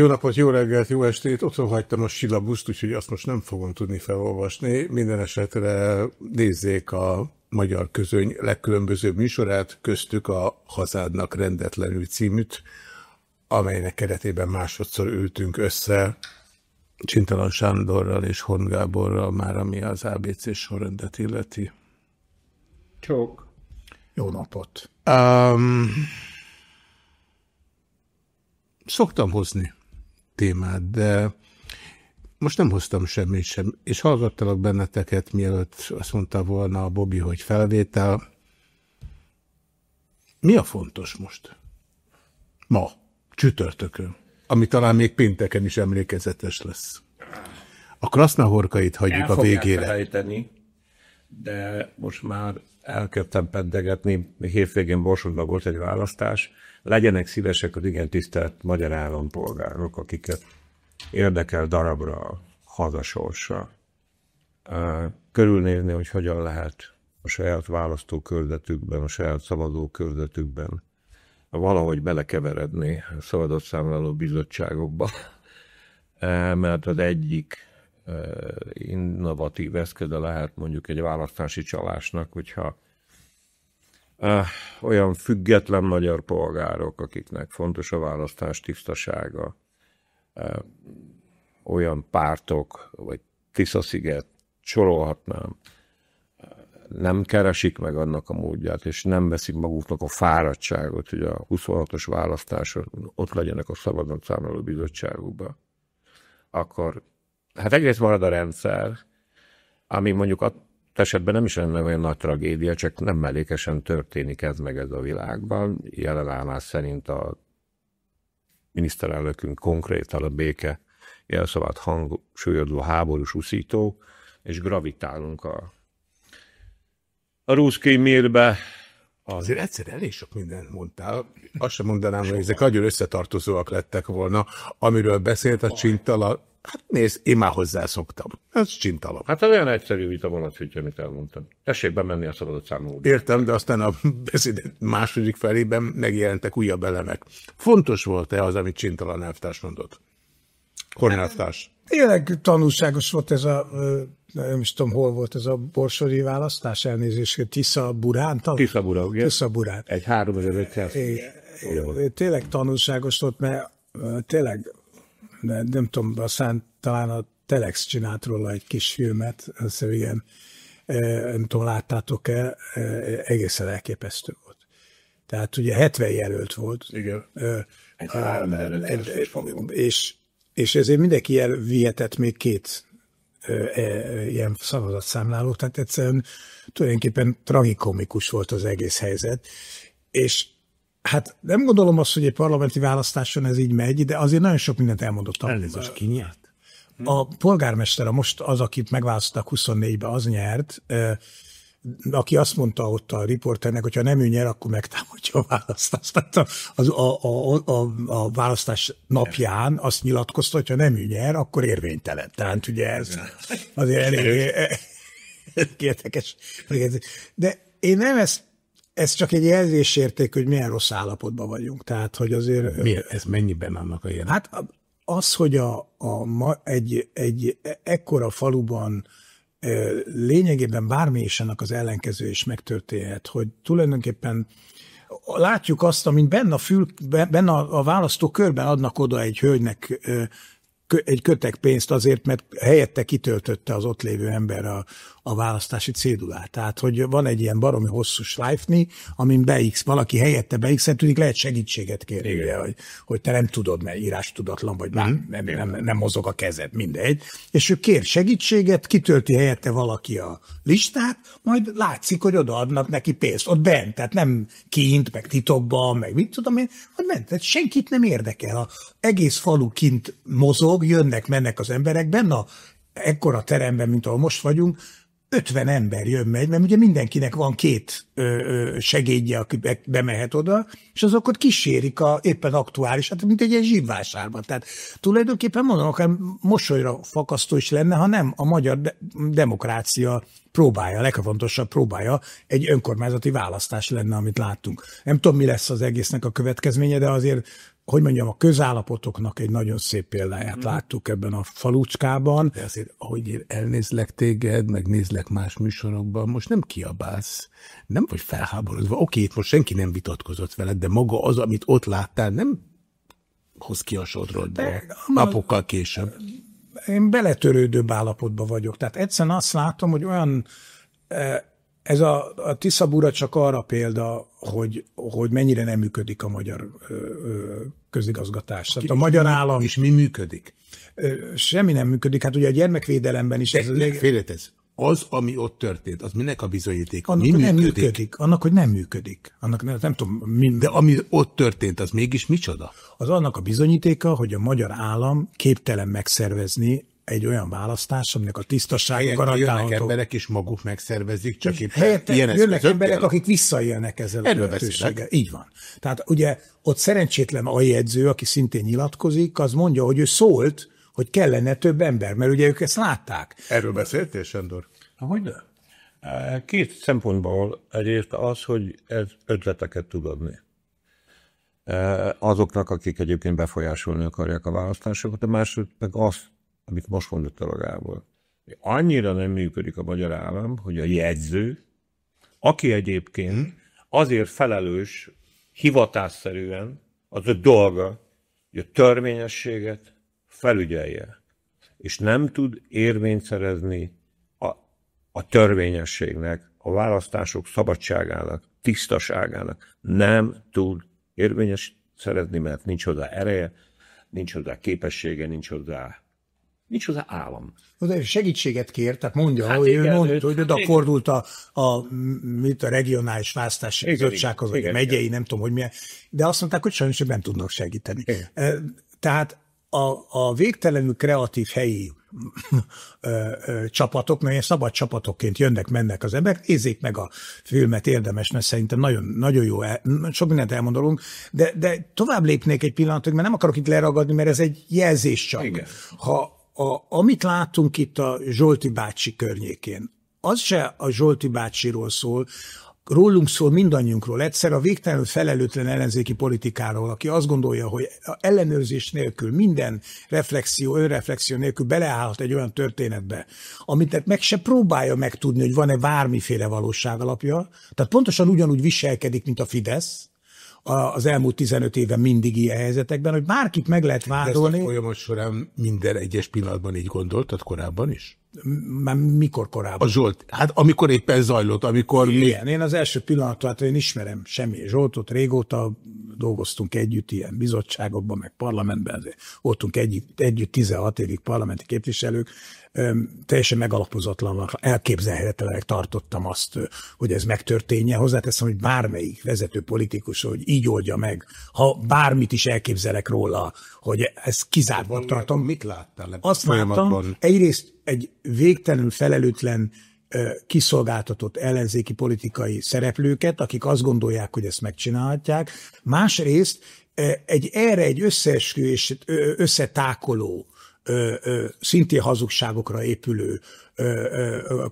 Jó napot, jó reggelt, jó estét! Otthon hagytam a silabuszt, úgyhogy azt most nem fogom tudni felolvasni. Minden esetre nézzék a magyar közöny legkülönbözőbb műsorát, köztük a Hazádnak rendetlenül címűt, amelynek keretében másodszor ültünk össze Csintalan Sándorral és Horn Gáborral, már ami az ABC sorrendet illeti. Csók. Jó napot. Um, szoktam hozni témát, de most nem hoztam semmit sem, és hallgattalak benneteket, mielőtt azt mondta volna a Bobby, hogy felvétel. Mi a fontos most? Ma, csütörtökön, ami talán még pénteken is emlékezetes lesz. A krasznahorkait hagyjuk El a végére. De most már elkezdtem peddegetni, hétvégén Borsodban volt egy választás, legyenek szívesek az igen tisztelt magyar állampolgárok, akiket érdekel darabra a hazasorsa. Körülnézni, hogy hogyan lehet a saját választókörzetükben, a saját szavazókörzetükben valahogy belekeveredni a szabadott számláló bizottságokba, mert az egyik innovatív eszköze lehet mondjuk egy választási csalásnak, hogyha olyan független magyar polgárok, akiknek fontos a választás tisztasága, olyan pártok, vagy Tiszasziget, sorolhatnám, nem keresik meg annak a módját, és nem veszik maguknak a fáradtságot, hogy a 26-os választáson ott legyenek a szabadon számoló bizottságukban, akkor hát egyrészt marad a rendszer, ami mondjuk esetben nem is lenne olyan nagy tragédia, csak nem mellékesen történik ez meg ez a világban. Jelenállás szerint a miniszterelnökünk konkrétan a béke jelszavát hangsúlyozó háborús uszító, és gravitálunk a, a ruszki mérbe. Azért egyszer elég sok mindent mondtál. Azt sem mondanám, hogy ezek nagyon összetartozóak lettek volna. Amiről beszélt a Csintala, Hát nézd, én már hozzászoktam. Ez csintalom. Hát ez olyan egyszerű vita vonat, hogy amit elmondtam. Tessék bemenni a szabadott számú. Értem, de aztán a beszéd második felében megjelentek újabb elemek. Fontos volt-e az, amit Csintalan elvtárs mondott? Kornelvtárs. Tényleg tanulságos volt ez a, nem is tudom, hol volt ez a borsori választás elnézést, Tisza Burán? Tisza Burán, ugye? Tisza Burán. Egy 3500. Tényleg tanulságos volt, mert tényleg de nem tudom, aztán talán a Telex csinált róla egy kis filmet, az ilyen, nem tudom, láttátok-e, egészen elképesztő volt. Tehát ugye 70 jelölt volt. Igen. és, és ezért mindenki elvihetett még két e, ilyen szavazatszámláló, tehát egyszerűen tulajdonképpen tragikomikus volt az egész helyzet, és Hát nem gondolom azt, hogy egy parlamenti választáson ez így megy, de azért nagyon sok mindent elmondottam. Elnézést, ki nyert? A polgármester, a most az, akit megválasztottak 24-be, az nyert, aki azt mondta ott a riporternek, hogyha nem ő nyer, akkor megtámadja a választást. Tehát a, a, a, a, a választás napján azt nyilatkozta, hogyha nem ő nyer, akkor érvénytelen. Tehát ugye ez azért elég érdekes. De én nem ezt ez csak egy jelzésérték, hogy milyen rossz állapotban vagyunk. Tehát, hogy azért... Mi, ez mennyiben annak a jelen? Hát az, hogy a, a, ma, egy, egy ekkora faluban lényegében bármi is ennek az ellenkező is megtörténhet, hogy tulajdonképpen látjuk azt, amint benne a, fül, benne a, a választó körben adnak oda egy hölgynek egy kötek pénzt azért, mert helyette kitöltötte az ott lévő ember a, a választási cédulát. Tehát, hogy van egy ilyen baromi hosszú schleifni, amin beix, valaki helyette beix, tudjuk, lehet segítséget kérni, ugye, hogy, hogy te nem tudod, mert írás tudatlan vagy, nem, mhm. nem, nem, nem, nem mozog a kezed, mindegy. És ő kér segítséget, kitölti helyette valaki a listát, majd látszik, hogy odaadnak neki pénzt, ott bent, tehát nem kint, meg titokban, meg mit tudom én, hogy bent, tehát senkit nem érdekel. A egész falu kint mozog, jönnek, mennek az emberek, benne a ekkora teremben, mint ahol most vagyunk, 50 ember jön megy, mert ugye mindenkinek van két ö, ö, segédje, aki be, bemehet oda, és azok ott kísérik a éppen aktuális, hát mint egy ilyen zsívvásárban. Tehát tulajdonképpen mondom, akár mosolyra fakasztó is lenne, ha nem a magyar de- demokrácia próbája, legfontosabb próbája egy önkormányzati választás lenne, amit láttunk. Nem tudom, mi lesz az egésznek a következménye, de azért hogy mondjam, a közállapotoknak egy nagyon szép példáját mm. láttuk ebben a falucskában. De azért, ahogy én elnézlek téged, meg nézlek más műsorokban, most nem kiabálsz, nem vagy felháborodva. Oké, itt most senki nem vitatkozott veled, de maga az, amit ott láttál, nem hoz ki a sodrodba napokkal később. Én beletörődőbb állapotban vagyok. Tehát egyszerűen azt látom, hogy olyan ez a, a Tiszabura csak arra példa, hogy, hogy mennyire nem működik a magyar ö, ö, közigazgatás. Tehát a magyar állam... És mi működik? Ö, semmi nem működik. Hát ugye a gyermekvédelemben is... ez a leg... Félretez. Az, ami ott történt, az minek a bizonyítéka? Annak, mi hogy nem működik? működik. Annak, hogy nem működik. Annak nem, nem tudom, mi, De ami ott történt, az mégis micsoda? az annak a bizonyítéka, hogy a magyar állam képtelen megszervezni egy olyan választás, aminek a tisztasága Helyette jönnek garantálható. emberek, és maguk megszervezik, csak éppen Helyette ilyen jönnek emberek, akik visszaélnek ezzel Erről a lehetőséggel. Így van. Tehát ugye ott szerencsétlen aljegyző, aki szintén nyilatkozik, az mondja, hogy ő szólt, hogy kellene több ember, mert ugye ők ezt látták. Erről beszéltél, Sándor? Hogy ne? Két szempontból egyrészt az, hogy ez ötleteket tud adni. Azoknak, akik egyébként befolyásolni akarják a választásokat, a másod meg az, amit most mondott el a Gábor. Annyira nem működik a magyar állam, hogy a jegyző, aki egyébként azért felelős hivatásszerűen, az a dolga, hogy a törvényességet felügyelje, és nem tud érvényt szerezni a, a törvényességnek, a választások szabadságának, tisztaságának nem tud érvényes szerezni, mert nincs hozzá ereje, nincs hozzá képessége, nincs hozzá, nincs hozzá állam. De segítséget kér, tehát mondja, Hát hogy ő igen, mondta, ő- hogy oda igen. fordult a, a, mit a regionális választási Igen, bizottsághoz, vagy igen, megyei, nem tudom, hogy milyen, de azt mondták, hogy sajnos nem tudnak segíteni. Igen. E, Tehát a, a végtelenül kreatív helyi ö, ö, csapatok, mert ilyen szabad csapatokként jönnek, mennek az emberek, nézzék meg a filmet, érdemes, mert szerintem nagyon, nagyon jó, el, sok mindent elmondolunk, de, de tovább lépnék egy pillanatot, mert nem akarok itt leragadni, mert ez egy jelzés csak. Igen. Ha a, amit látunk itt a Zsolti bácsi környékén, az se a Zsolti bácsiról szól, rólunk szól mindannyiunkról, egyszer a végtelenül felelőtlen ellenzéki politikáról, aki azt gondolja, hogy ellenőrzés nélkül, minden reflexió, önreflexió nélkül beleállhat egy olyan történetbe, amit meg se próbálja megtudni, hogy van-e bármiféle valóság alapja. Tehát pontosan ugyanúgy viselkedik, mint a Fidesz, az elmúlt 15 éven mindig ilyen helyzetekben, hogy bárkit meg lehet De ezt a vádolni, folyamat során minden egyes pillanatban így gondoltad korábban is? Már mikor korábban. A Zsolt, hát amikor éppen zajlott, amikor még Igen, én az első pillanattól, hát én ismerem semmi Zsoltot, régóta dolgoztunk együtt ilyen bizottságokban, meg parlamentben, azért voltunk együtt, együtt 16 évig parlamenti képviselők, teljesen megalapozatlan, elképzelhetetlenek tartottam azt, hogy ez megtörténje. Hozzáteszem, hogy bármelyik vezető politikus, hogy így oldja meg, ha bármit is elképzelek róla, hogy ezt kizártnak tartom. Mit láttál ebben Azt a láttam, folyamatban? egyrészt egy végtelenül felelőtlen kiszolgáltatott ellenzéki politikai szereplőket, akik azt gondolják, hogy ezt megcsinálhatják. Másrészt egy erre egy összeesküvés, ö, összetákoló, szintén hazugságokra épülő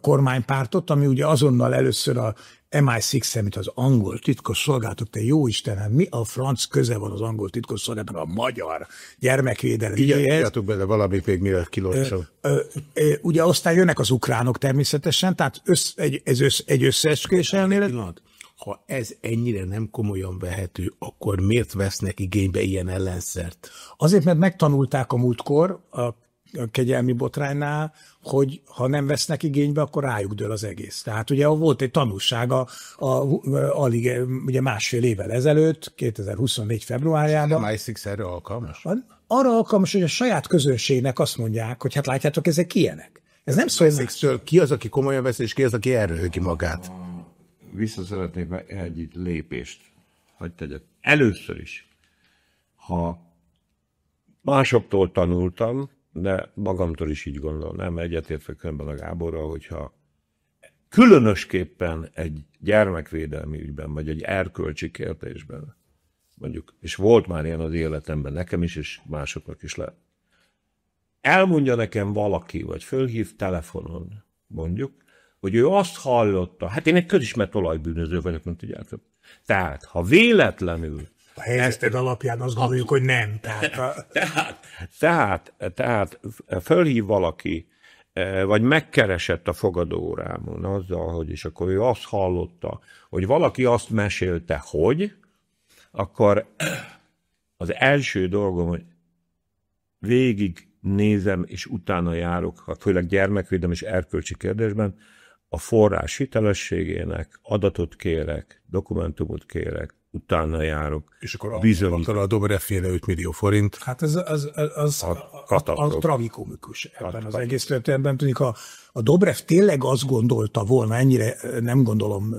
kormánypártot, ami ugye azonnal először a MI6, mint az angol titkos szolgálatok, te jó Isten, hát mi a franc köze van az angol titkos szolgálatnak a magyar gyermekvédelem ügyéhez? Írjátok bele valamit még mielőtt ö, ugye aztán jönnek az ukránok természetesen, tehát össz, egy, ez össz, egy összeesküvés elmélet. Pillanat. Ha ez ennyire nem komolyan vehető, akkor miért vesznek igénybe ilyen ellenszert? Azért, mert megtanulták a múltkor a, a kegyelmi botránynál, hogy ha nem vesznek igénybe, akkor rájuk dől az egész. Tehát ugye volt egy tanulsága a, a, alig eh, ugye másfél évvel ezelőtt, 2024 februárjában, MI6 erre alkalmas? arra alkalmas, hogy a saját közönségnek azt mondják, hogy hát látjátok, ezek ilyenek. Ez nem szól, ez ki az, aki komolyan vesz, és ki az, aki erőlki magát? Vissza szeretnék egy lépést, hogy tegyek. Először is, ha másoktól tanultam, de magamtól is így gondolnám, egyetértek ebben a Gáborral, hogyha különösképpen egy gyermekvédelmi ügyben, vagy egy erkölcsi kérdésben, mondjuk, és volt már ilyen az életemben nekem is, és másoknak is lehet. Elmondja nekem valaki, vagy fölhív telefonon, mondjuk, hogy ő azt hallotta, hát én egy közismert olajbűnöző vagyok, mint tudjátok. Tehát, ha véletlenül A helyzeted alapján azt gondoljuk, hogy nem. Tehát, a... tehát, tehát, tehát fölhív valaki, e, vagy megkeresett a fogadórámon azzal, hogy és akkor ő azt hallotta, hogy valaki azt mesélte, hogy, akkor az első dolgom, hogy végig nézem, és utána járok, főleg gyermekvédelem és erkölcsi kérdésben, a forrás hitelességének adatot kérek, dokumentumot kérek, utána járok. És akkor a Dobrev féle 5 millió forint. Hát az, az, az, az, az, az tragikomikus ebben az egész történetben. Tudjuk, a, a Dobrev tényleg azt gondolta volna, ennyire nem gondolom,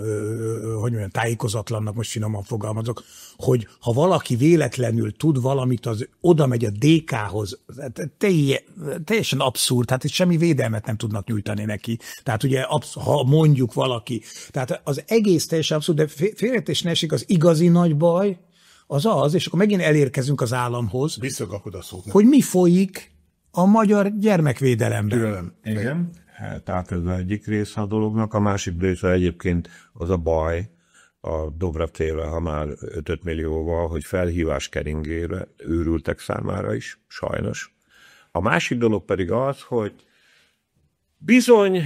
hogy olyan tájékozatlannak, most finoman fogalmazok, hogy ha valaki véletlenül tud valamit, az oda megy a DK-hoz, teljesen abszurd, hát itt semmi védelmet nem tudnak nyújtani neki. Tehát ugye, ha mondjuk valaki, tehát az egész teljesen abszurd, de félretés ne esik, az igazi nagy baj, az az, és akkor megint elérkezünk az államhoz, Visszakapod a szót. hogy mi folyik a magyar gyermekvédelemben. Türelem. Igen. Hát, tehát ez egyik része a dolognak, a másik része egyébként az a baj, a Dobrev téve, ha már 5 millióval, hogy felhívás keringére őrültek számára is, sajnos. A másik dolog pedig az, hogy bizony,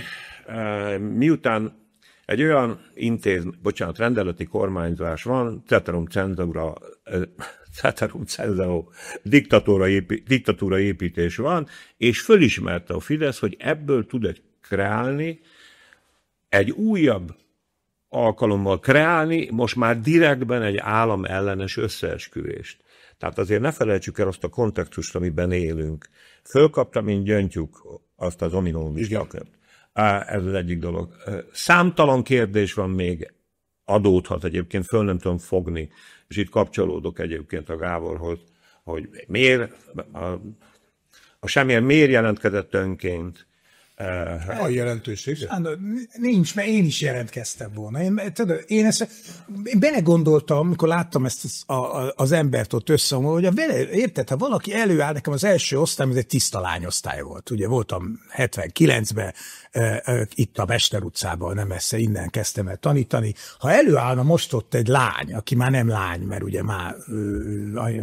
eh, miután egy olyan intéz, bocsánat, rendeleti kormányzás van, ceterum cenzura, cenzura, diktatúra, épi, diktatúra építés van, és fölismerte a Fidesz, hogy ebből tud egy kreálni, egy újabb alkalommal kreálni, most már direktben egy állam ellenes összeesküvést. Tehát azért ne felejtsük el azt a kontextust, amiben élünk. Fölkaptam, mint gyöngyük azt az ominómisakört. Ez az egyik dolog. Számtalan kérdés van még, adódhat egyébként, föl nem tudom fogni, és itt kapcsolódok egyébként a Gáborhoz, hogy miért, a, a semmilyen miért jelentkezett önként, a jelentőség? Sándor, nincs, mert én is jelentkeztem volna. Én, tudod, én, ezt, én belegondoltam, amikor láttam ezt az, a, az embert ott össze, hogy a vele, érted, ha valaki előáll, nekem az első osztály, ez egy tiszta lányosztály volt. Ugye voltam 79-ben, itt a Mester utcában, nem messze innen kezdtem el tanítani. Ha előállna most ott egy lány, aki már nem lány, mert ugye már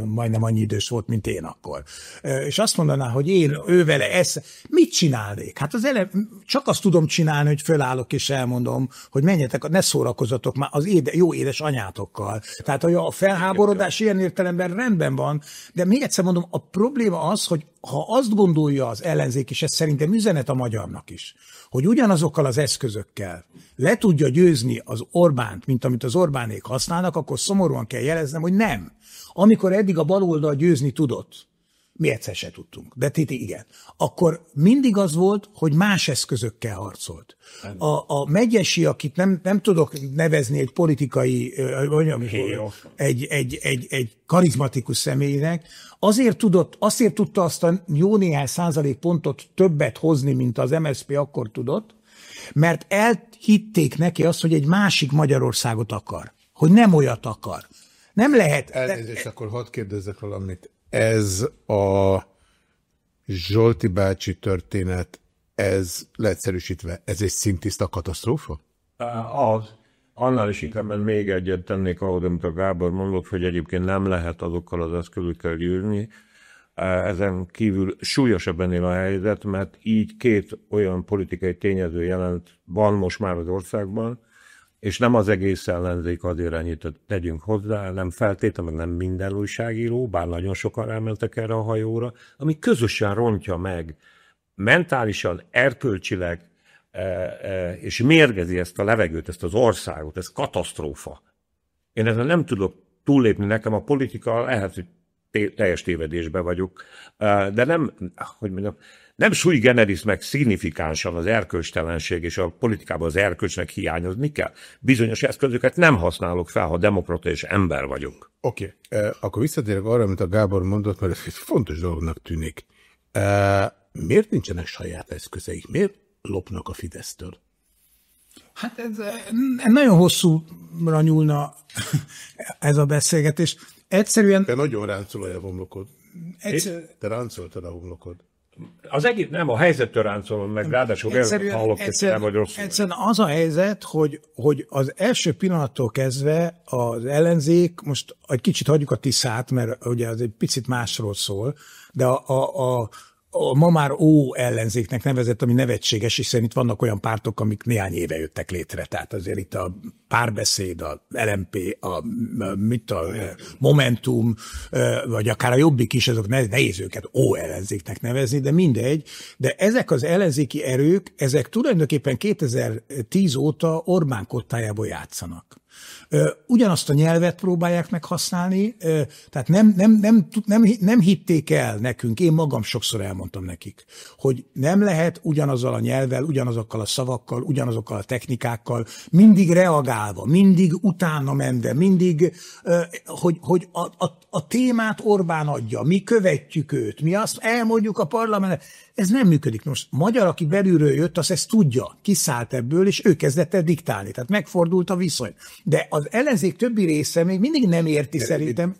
majdnem annyi idős volt, mint én akkor, és azt mondaná, hogy én ő vele ezt, mit csinálnék? Hát az ele, csak azt tudom csinálni, hogy fölállok és elmondom, hogy menjetek, ne szórakozatok már az éde, jó édes anyátokkal. Tehát a felháborodás ilyen értelemben rendben van, de még egyszer mondom, a probléma az, hogy ha azt gondolja az ellenzék, és ez szerintem üzenet a magyarnak is, hogy ugyanazokkal az eszközökkel le tudja győzni az Orbánt, mint amit az Orbánék használnak, akkor szomorúan kell jeleznem, hogy nem. Amikor eddig a baloldal győzni tudott, mi egyszer se tudtunk, de Titi igen. Akkor mindig az volt, hogy más eszközökkel harcolt. A, a megyesi, akit nem, nem tudok nevezni egy politikai, mondjam, egy, egy, egy, egy karizmatikus személynek, azért, tudott, azért tudta azt a jó néhány százalék pontot többet hozni, mint az MSZP akkor tudott, mert elhitték neki azt, hogy egy másik Magyarországot akar, hogy nem olyat akar. Nem lehet. Elnézést, akkor hadd kérdezzek valamit ez a Zsolti bácsi történet, ez leegyszerűsítve, ez egy szintiszta katasztrófa? Az. Annál is inkább, mert még egyet tennék ahhoz, amit a Gábor mondott, hogy egyébként nem lehet azokkal az eszközökkel gyűrni. Ezen kívül súlyosabb ennél a helyzet, mert így két olyan politikai tényező jelent van most már az országban, és nem az egész ellenzék azért ennyit tegyünk hozzá, nem feltétlenül nem minden újságíró, bár nagyon sokan elmentek erre a hajóra, ami közösen rontja meg mentálisan, erkölcsileg, e, e, és mérgezi ezt a levegőt, ezt az országot, ez katasztrófa. Én ezen nem tudok túllépni, nekem a politika lehet, hogy teljes tévedésbe vagyok, e, de nem, hogy mondjam, nem sui generis meg szignifikánsan az erkölcstelenség és a politikában az erkölcsnek hiányozni kell. Bizonyos eszközöket nem használok fel, ha demokrata és ember vagyok. Oké, okay. uh, akkor visszatérek arra, amit a Gábor mondott, mert ez egy fontos dolognak tűnik. Uh, miért nincsenek saját eszközeik? Miért lopnak a Fidesztől? Hát ez, ez nagyon hosszúra nyúlna ez a beszélgetés. Egyszerűen... Te nagyon ráncolod a homlokod. Egyszer... Te ráncoltad a homlokod. Az egész, nem, a helyzettől ráncolom meg, ráadásul Egyszerűen, hallok, egyszerűen, vagy rosszul. egyszerűen az a helyzet, hogy, hogy az első pillanattól kezdve az ellenzék, most egy kicsit hagyjuk a tiszát, mert ugye az egy picit másról szól, de a, a, a a ma már ó ellenzéknek nevezett, ami nevetséges, hiszen itt vannak olyan pártok, amik néhány éve jöttek létre. Tehát azért itt a párbeszéd, a LMP, a, a mit a Momentum, vagy akár a Jobbik is, azok nehéz őket ó ellenzéknek nevezni, de mindegy. De ezek az ellenzéki erők, ezek tulajdonképpen 2010 óta Orbán kottájából játszanak ugyanazt a nyelvet próbálják meg használni, tehát nem, nem, nem, nem, nem hitték el nekünk, én magam sokszor elmondtam nekik, hogy nem lehet ugyanazzal a nyelvvel, ugyanazokkal a szavakkal, ugyanazokkal a technikákkal, mindig reagálva, mindig utána menve, mindig, hogy, hogy a, a, a témát Orbán adja, mi követjük őt, mi azt elmondjuk a parlament, ez nem működik. Most magyar, aki belülről jött, az ezt tudja, kiszállt ebből, és ő kezdett el diktálni. Tehát megfordult a viszony. De az ellenzék többi része még mindig nem érti De szerintem.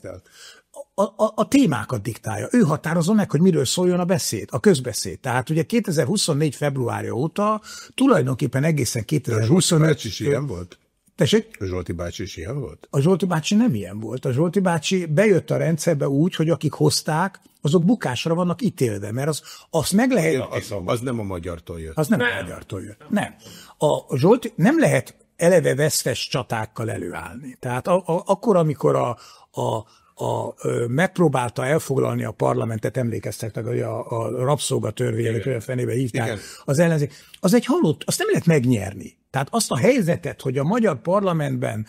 A, a, a témákat diktálja. Ő határozza meg, hogy miről szóljon a beszéd, a közbeszéd. Tehát ugye 2024. februárja óta tulajdonképpen egészen 2025... is ilyen volt? Tessék? A Zsolti bácsi is ilyen volt? A Zsolti bácsi nem ilyen volt. A Zsolti bácsi bejött a rendszerbe úgy, hogy akik hozták, azok bukásra vannak ítélve, mert az, azt meg lehet... Ja, az, az nem a magyartól jött. Az nem, nem. a magyartól jött. Nem. A Zsolti, nem lehet eleve vesztes csatákkal előállni. Tehát a, a, akkor, amikor a, a, a, megpróbálta elfoglalni a parlamentet, emlékeztek, hogy a, a rabszolgatörvények fenébe hívták Igen. az ellenzék, az egy halott, azt nem lehet megnyerni. Tehát azt a helyzetet, hogy a magyar parlamentben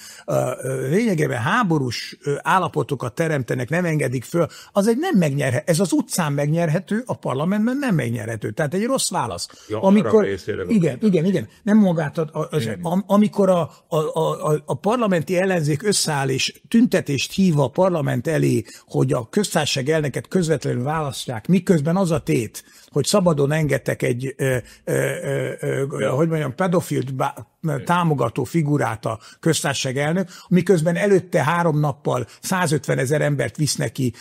lényegében háborús állapotokat teremtenek, nem engedik föl, az egy nem megnyerhető. Ez az utcán megnyerhető, a parlamentben nem megnyerhető. Tehát egy rossz válasz. Ja, amikor, igen, igen, igen, nem magát, a, a, a, amikor a, a, a, a parlamenti ellenzék összeáll és tüntetést hív a parlament elé, hogy a köztársaság elnöket közvetlenül választják, miközben az a tét, hogy szabadon engedtek egy, ö, ö, ö, hogy mondjam, pedofilt támogató figurát a köztársaság elnök, miközben előtte három nappal 150 ezer embert visznek ki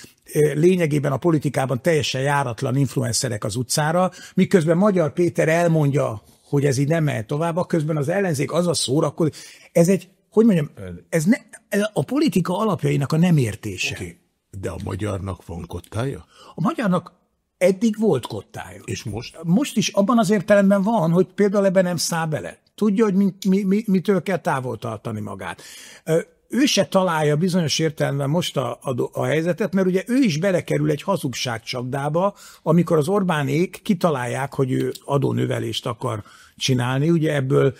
lényegében a politikában teljesen járatlan influencerek az utcára, miközben Magyar Péter elmondja, hogy ez így nem mehet tovább, közben az ellenzék az a szórakozik. Ez egy, hogy mondjam, ez, ne, ez a politika alapjainak a nem értése. Okay. De a magyarnak van kottája? A magyarnak eddig volt kottája. És most? Most is abban az értelemben van, hogy például ebben nem száll bele. Tudja, hogy mi, mi, mi, mitől kell távol tartani magát. Ő se találja bizonyos értelemben most a, a, a helyzetet, mert ugye ő is belekerül egy hazugság csapdába, amikor az Orbánék kitalálják, hogy ő adónövelést akar csinálni. Ugye ebből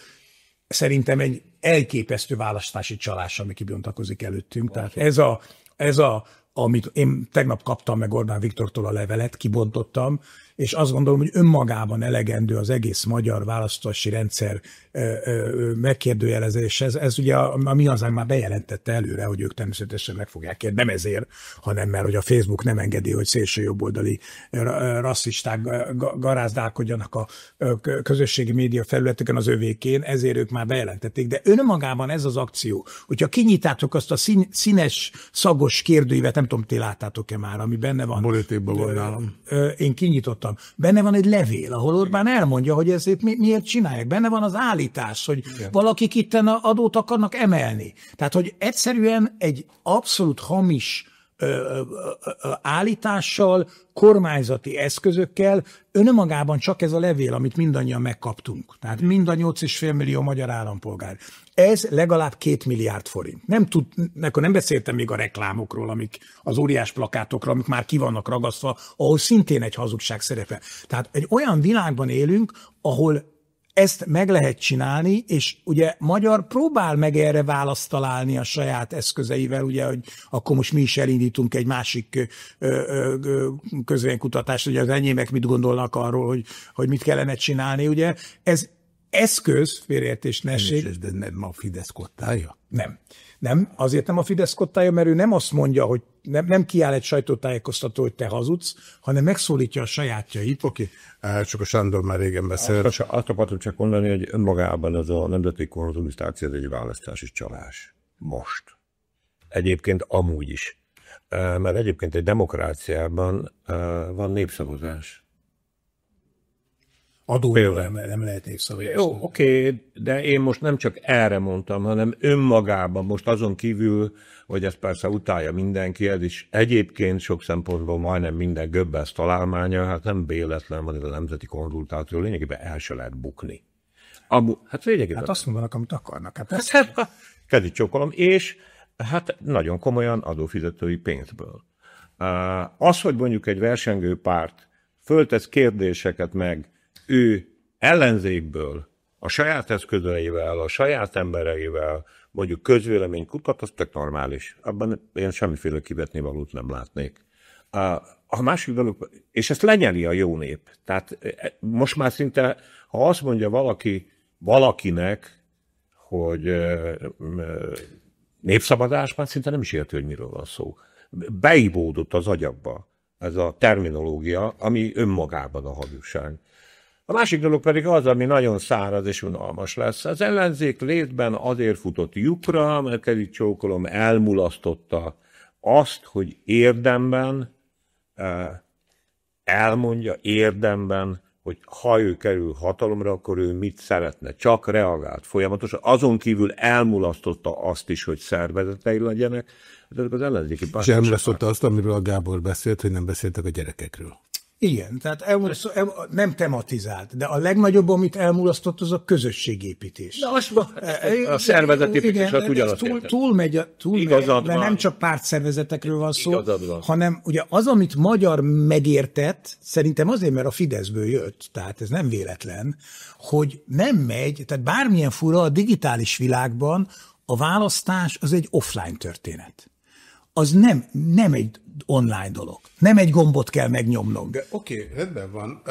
szerintem egy elképesztő választási csalás, ami kibontakozik előttünk. Tehát ez a, ez a amit én tegnap kaptam meg Orbán Viktortól a levelet, kibontottam, és azt gondolom, hogy önmagában elegendő az egész magyar választási rendszer megkérdőjelezés. Ez, ugye a, a mi hazánk már bejelentette előre, hogy ők természetesen meg fogják kérni. Nem ezért, hanem mert hogy a Facebook nem engedi, hogy szélső jobboldali rasszisták garázdálkodjanak a közösségi média felületeken az övékén, ezért ők már bejelentették. De önmagában ez az akció, hogyha kinyitátok azt a szín, színes, szagos kérdőívet, nem tudom, ti láttátok-e már, ami benne van. Borítékban van nálam. Én kinyitottam. Benne van egy levél, ahol Orbán elmondja, hogy ezért mi, miért csinálják. Benne van az áll állítás, hogy Igen. valakik itt adót akarnak emelni. Tehát, hogy egyszerűen egy abszolút hamis állítással, kormányzati eszközökkel, önmagában csak ez a levél, amit mindannyian megkaptunk. Tehát mind a 8,5 millió magyar állampolgár. Ez legalább két milliárd forint. Nem tud, akkor nem beszéltem még a reklámokról, amik az óriás plakátokról, amik már ki vannak ragasztva, ahol szintén egy hazugság szerepe. Tehát egy olyan világban élünk, ahol ezt meg lehet csinálni, és ugye magyar próbál meg erre választ találni a saját eszközeivel, ugye, hogy akkor most mi is elindítunk egy másik közvénykutatást, hogy az enyémek mit gondolnak arról, hogy, hogy mit kellene csinálni, ugye. Ez eszköz, félreértés ne De nem a Fidesz kottája? Nem. Nem, azért nem a Fidesz kottája, mert ő nem azt mondja, hogy nem, nem kiáll egy sajtótájékoztató, hogy te hazudsz, hanem megszólítja a sajátjait. Oké, okay. csak a Sándor már régen beszélt. Azt, azt akartam csak mondani, hogy önmagában ez a nemzeti konzultáció ez egy választási csalás. Most. Egyébként amúgy is. Mert egyébként egy demokráciában van népszavazás. Adóról nem, nem lehet népszavazást. Jó, oké, okay, de én most nem csak erre mondtam, hanem önmagában, most azon kívül, hogy ezt persze utálja mindenki, ez is egyébként sok szempontból majdnem minden göbbesz találmánya, hát nem véletlen van ez a nemzeti konzultáció, lényegében el se lehet bukni. Amu, hát lényegében. Hát azt mondanak, amit akarnak. Hát, hát, hát kezdj csókolom, és hát nagyon komolyan adófizetői pénzből. Az, hogy mondjuk egy versengő párt föltesz kérdéseket meg ő ellenzékből, a saját eszközeivel, a saját embereivel, mondjuk közvélemény kutat, az tök normális. Abban én semmiféle kivetni valót nem látnék. A másik dolog, és ezt lenyeli a jó nép. Tehát e, most már szinte, ha azt mondja valaki valakinek, hogy népszabadás, már szinte nem is érti, hogy miről van szó. Beivódott az agyakba ez a terminológia, ami önmagában a hadúság. A másik dolog pedig az, ami nagyon száraz és unalmas lesz. Az ellenzék létben azért futott lyukra, mert Kedi Csókolom elmulasztotta azt, hogy érdemben elmondja érdemben, hogy ha ő kerül hatalomra, akkor ő mit szeretne. Csak reagált folyamatosan. Azon kívül elmulasztotta azt is, hogy szervezetei legyenek. Ezek az ellenzéki És elmulasztotta azt, amiről a Gábor beszélt, hogy nem beszéltek a gyerekekről. Igen, tehát nem tematizált, de a legnagyobb, amit elmulasztott, az a közösségépítés. Na most a szervezetépítés, hát ugyanazt túl, túl megy, a, túl megy, de nem csak pártszervezetekről van szó, van. hanem ugye az, amit magyar megértett, szerintem azért, mert a Fideszből jött, tehát ez nem véletlen, hogy nem megy, tehát bármilyen fura a digitális világban a választás az egy offline történet az nem, nem egy online dolog. Nem egy gombot kell megnyomnom. Oké, okay, rendben van.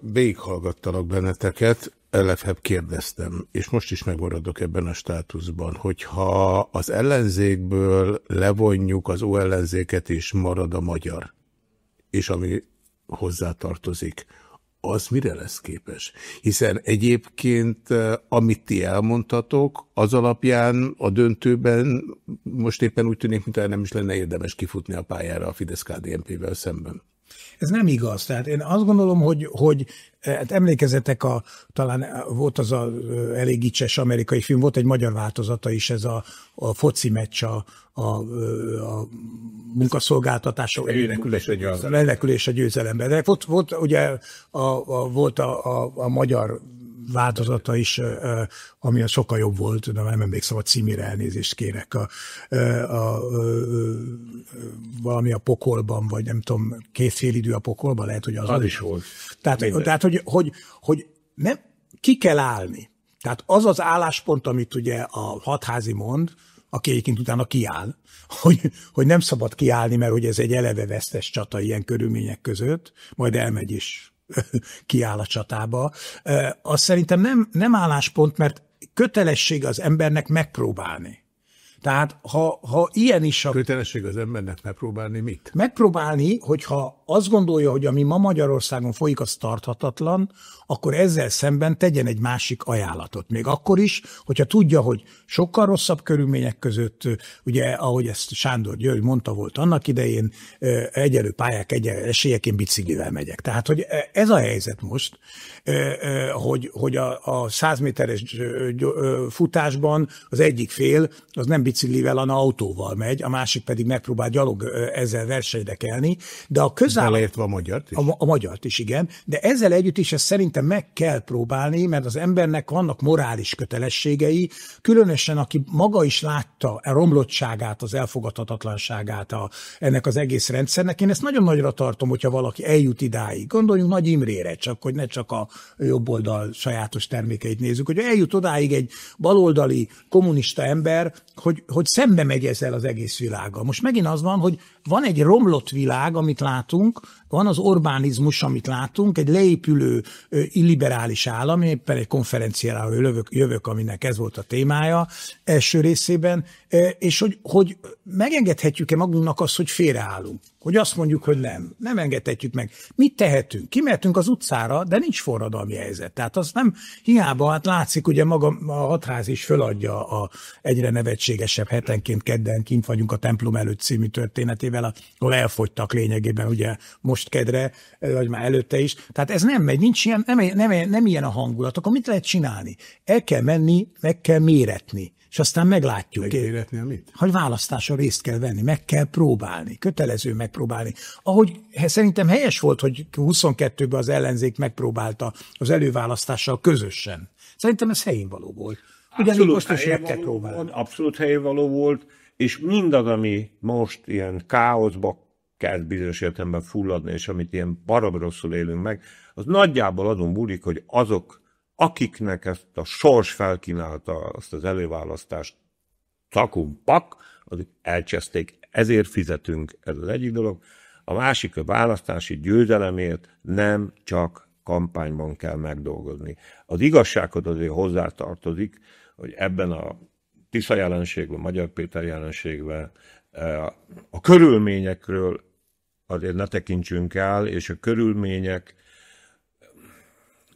Végighallgattalak benneteket, elefebb kérdeztem, és most is megmaradok ebben a státuszban, hogyha az ellenzékből levonjuk az óellenzéket, és marad a magyar, és ami hozzátartozik, az mire lesz képes? Hiszen egyébként, eh, amit ti elmondtatok, az alapján a döntőben most éppen úgy tűnik, mintha nem is lenne érdemes kifutni a pályára a Fidesz-KDNP-vel szemben. Ez nem igaz. Tehát én azt gondolom, hogy, hogy hát emlékezetek, a, talán volt az a elég gicses amerikai film, volt egy magyar változata is, ez a, a foci meccs a, a, a munkaszolgáltatások. A lelekülés a győzelemben. De volt, volt ugye a, a, volt a, a, a magyar változata is, ami a sokkal jobb volt, de nem emlékszem a címére elnézést kérek. A, a, a, a, valami a pokolban, vagy nem tudom, két fél idő a pokolban, lehet, hogy az, az is volt. Tehát, tehát hogy, hogy, hogy nem, ki kell állni. Tehát az az álláspont, amit ugye a hatházi mond, aki egyébként utána kiáll, hogy, hogy nem szabad kiállni, mert hogy ez egy eleve vesztes csata ilyen körülmények között, majd elmegy is kiáll a csatába. Az szerintem nem, nem álláspont, mert kötelesség az embernek megpróbálni. Tehát ha, ha ilyen is a... Kötelesség az embernek megpróbálni mit? Megpróbálni, hogyha azt gondolja, hogy ami ma Magyarországon folyik, az tarthatatlan, akkor ezzel szemben tegyen egy másik ajánlatot. Még akkor is, hogyha tudja, hogy sokkal rosszabb körülmények között, ugye, ahogy ezt Sándor György mondta volt annak idején, egyelő pályák, egyelő esélyek, én biciklivel megyek. Tehát, hogy ez a helyzet most, hogy, hogy a, a 100 méteres futásban az egyik fél az nem biciklivel, hanem autóval megy, a másik pedig megpróbál gyalog ezzel versenyre kelni, de a közáll... Beleértve a magyart is. A, a magyart is, igen. De ezzel együtt is ezt szerintem meg kell próbálni, mert az embernek vannak morális kötelességei, különösen aki maga is látta a romlottságát, az elfogadhatatlanságát a, ennek az egész rendszernek. Én ezt nagyon nagyra tartom, hogyha valaki eljut idáig. Gondoljunk Nagy Imrére, csak hogy ne csak a jobb oldal sajátos termékeit nézzük, hogy eljut odáig egy baloldali kommunista ember, hogy, hogy szembe megy ezzel az egész világgal. Most megint az van, hogy van egy romlott világ, amit látunk, van az Orbánizmus, amit látunk, egy leépülő illiberális állam, éppen egy konferenciára jövök, jövök, aminek ez volt a témája első részében, és hogy, hogy megengedhetjük-e magunknak azt, hogy félreállunk. Hogy azt mondjuk, hogy nem, nem engedhetjük meg. Mit tehetünk? Kimehetünk az utcára, de nincs forradalmi helyzet. Tehát az nem hiába, hát látszik, ugye maga a hatház is föladja a egyre nevetségesebb hetenként kedden kint vagyunk a templom előtt című történetével, ahol elfogytak lényegében ugye most kedre, vagy már előtte is. Tehát ez nem megy, nincs ilyen, nem, nem, nem ilyen a hangulat. Akkor mit lehet csinálni? El kell menni, meg kell méretni és aztán meglátjuk. Megméretni amit? Hogy választáson részt kell venni, meg kell próbálni, kötelező megpróbálni. Ahogy szerintem helyes volt, hogy 22-ben az ellenzék megpróbálta az előválasztással közösen. Szerintem ez helyén való volt. Ugyanígy most is meg kell próbálni. Abszolút helyén való volt, és mindaz, ami most ilyen káoszba kezd bizonyos értelemben fulladni, és amit ilyen baromi rosszul élünk meg, az nagyjából azon múlik, hogy azok, akiknek ezt a sors felkínálta azt az előválasztást, takunk pak, azok elcseszték, ezért fizetünk, ez az egyik dolog. A másik a választási győzelemért nem csak kampányban kell megdolgozni. Az igazsághoz azért hozzátartozik, hogy ebben a Tisza jelenségben, Magyar Péter jelenségben eh, a körülményekről azért ne tekintsünk el, és a körülmények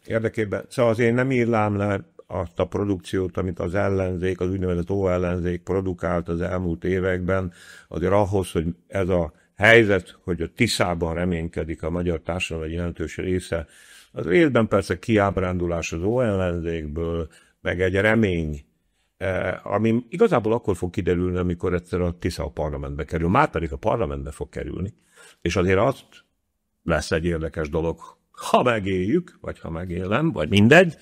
érdekében, szóval azért nem írlám le azt a produkciót, amit az ellenzék, az úgynevezett óellenzék produkált az elmúlt években, azért ahhoz, hogy ez a helyzet, hogy a Tiszában reménykedik a magyar társadalom egy jelentős része, az részben persze kiábrándulás az óellenzékből, meg egy remény, eh, ami igazából akkor fog kiderülni, amikor egyszer a Tisza a parlamentbe kerül, már pedig a parlamentbe fog kerülni, és azért azt lesz egy érdekes dolog, ha megéljük, vagy ha megélem, vagy mindegy,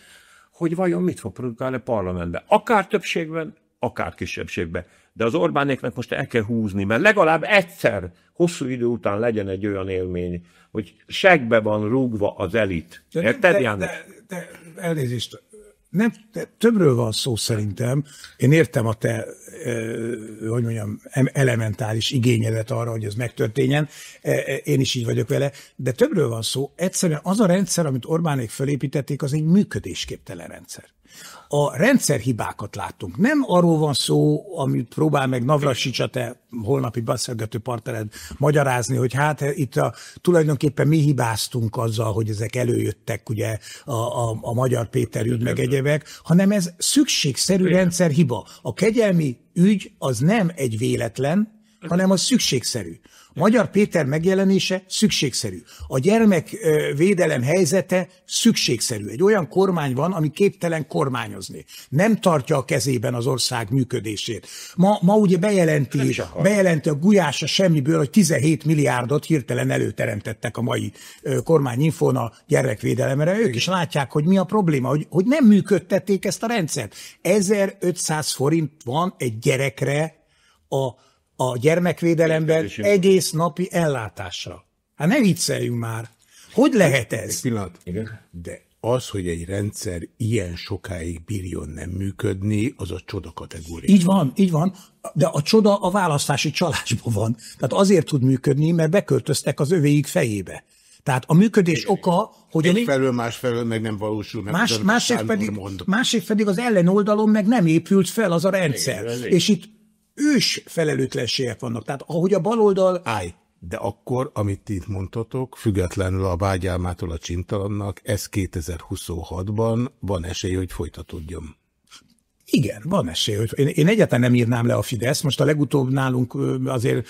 hogy vajon mit fog produkálni a parlamentben. Akár többségben, akár kisebbségben. De az Orbánéknek most el kell húzni, mert legalább egyszer, hosszú idő után legyen egy olyan élmény, hogy segbe van rúgva az elit. Érted, de, de, de, de elnézést, nem, többről van szó szerintem. Én értem a te, hogy mondjam, elementális igényedet arra, hogy ez megtörténjen. Én is így vagyok vele. De többről van szó. Egyszerűen az a rendszer, amit Orbánék felépítették, az egy működésképtelen rendszer a rendszerhibákat látunk. Nem arról van szó, amit próbál meg Navrasics, a te holnapi beszélgető partnered magyarázni, hogy hát itt a, tulajdonképpen mi hibáztunk azzal, hogy ezek előjöttek, ugye a, a, a Magyar Péter ügy, meg egyebek, hanem ez szükségszerű rendszerhiba. A kegyelmi ügy az nem egy véletlen, hanem az szükségszerű. Magyar Péter megjelenése szükségszerű. A gyermekvédelem helyzete szükségszerű. Egy olyan kormány van, ami képtelen kormányozni. Nem tartja a kezében az ország működését. Ma, ma ugye bejelenti, bejelenti a Gulyás a semmiből, hogy 17 milliárdot hirtelen előteremtettek a mai kormányinfón a gyermekvédelemre. Ők is látják, hogy mi a probléma, hogy, hogy nem működtették ezt a rendszert. 1500 forint van egy gyerekre a a gyermekvédelemben egész napi ellátásra. Hát ne vicceljünk már. Hogy lehet ez? Egy pillanat. Igen. De az, hogy egy rendszer ilyen sokáig bírjon nem működni, az a csoda kategória. Így van, így van. De a csoda a választási csalásban van. Tehát azért tud működni, mert beköltöztek az övéig fejébe. Tehát a működés é, oka, hogy... Egyfelől, másfelől meg nem valósul meg. Más, másik, pedig, másik pedig az ellenoldalon meg nem épült fel az a rendszer. Igen, és itt ős felelőtlenségek vannak. Tehát ahogy a baloldal... Állj, de akkor, amit itt mondtatok, függetlenül a vágyálmától a csintalannak, ez 2026-ban van esély, hogy folytatódjon. Igen, van esély. Hogy én, én egyáltalán nem írnám le a Fidesz. Most a legutóbb nálunk azért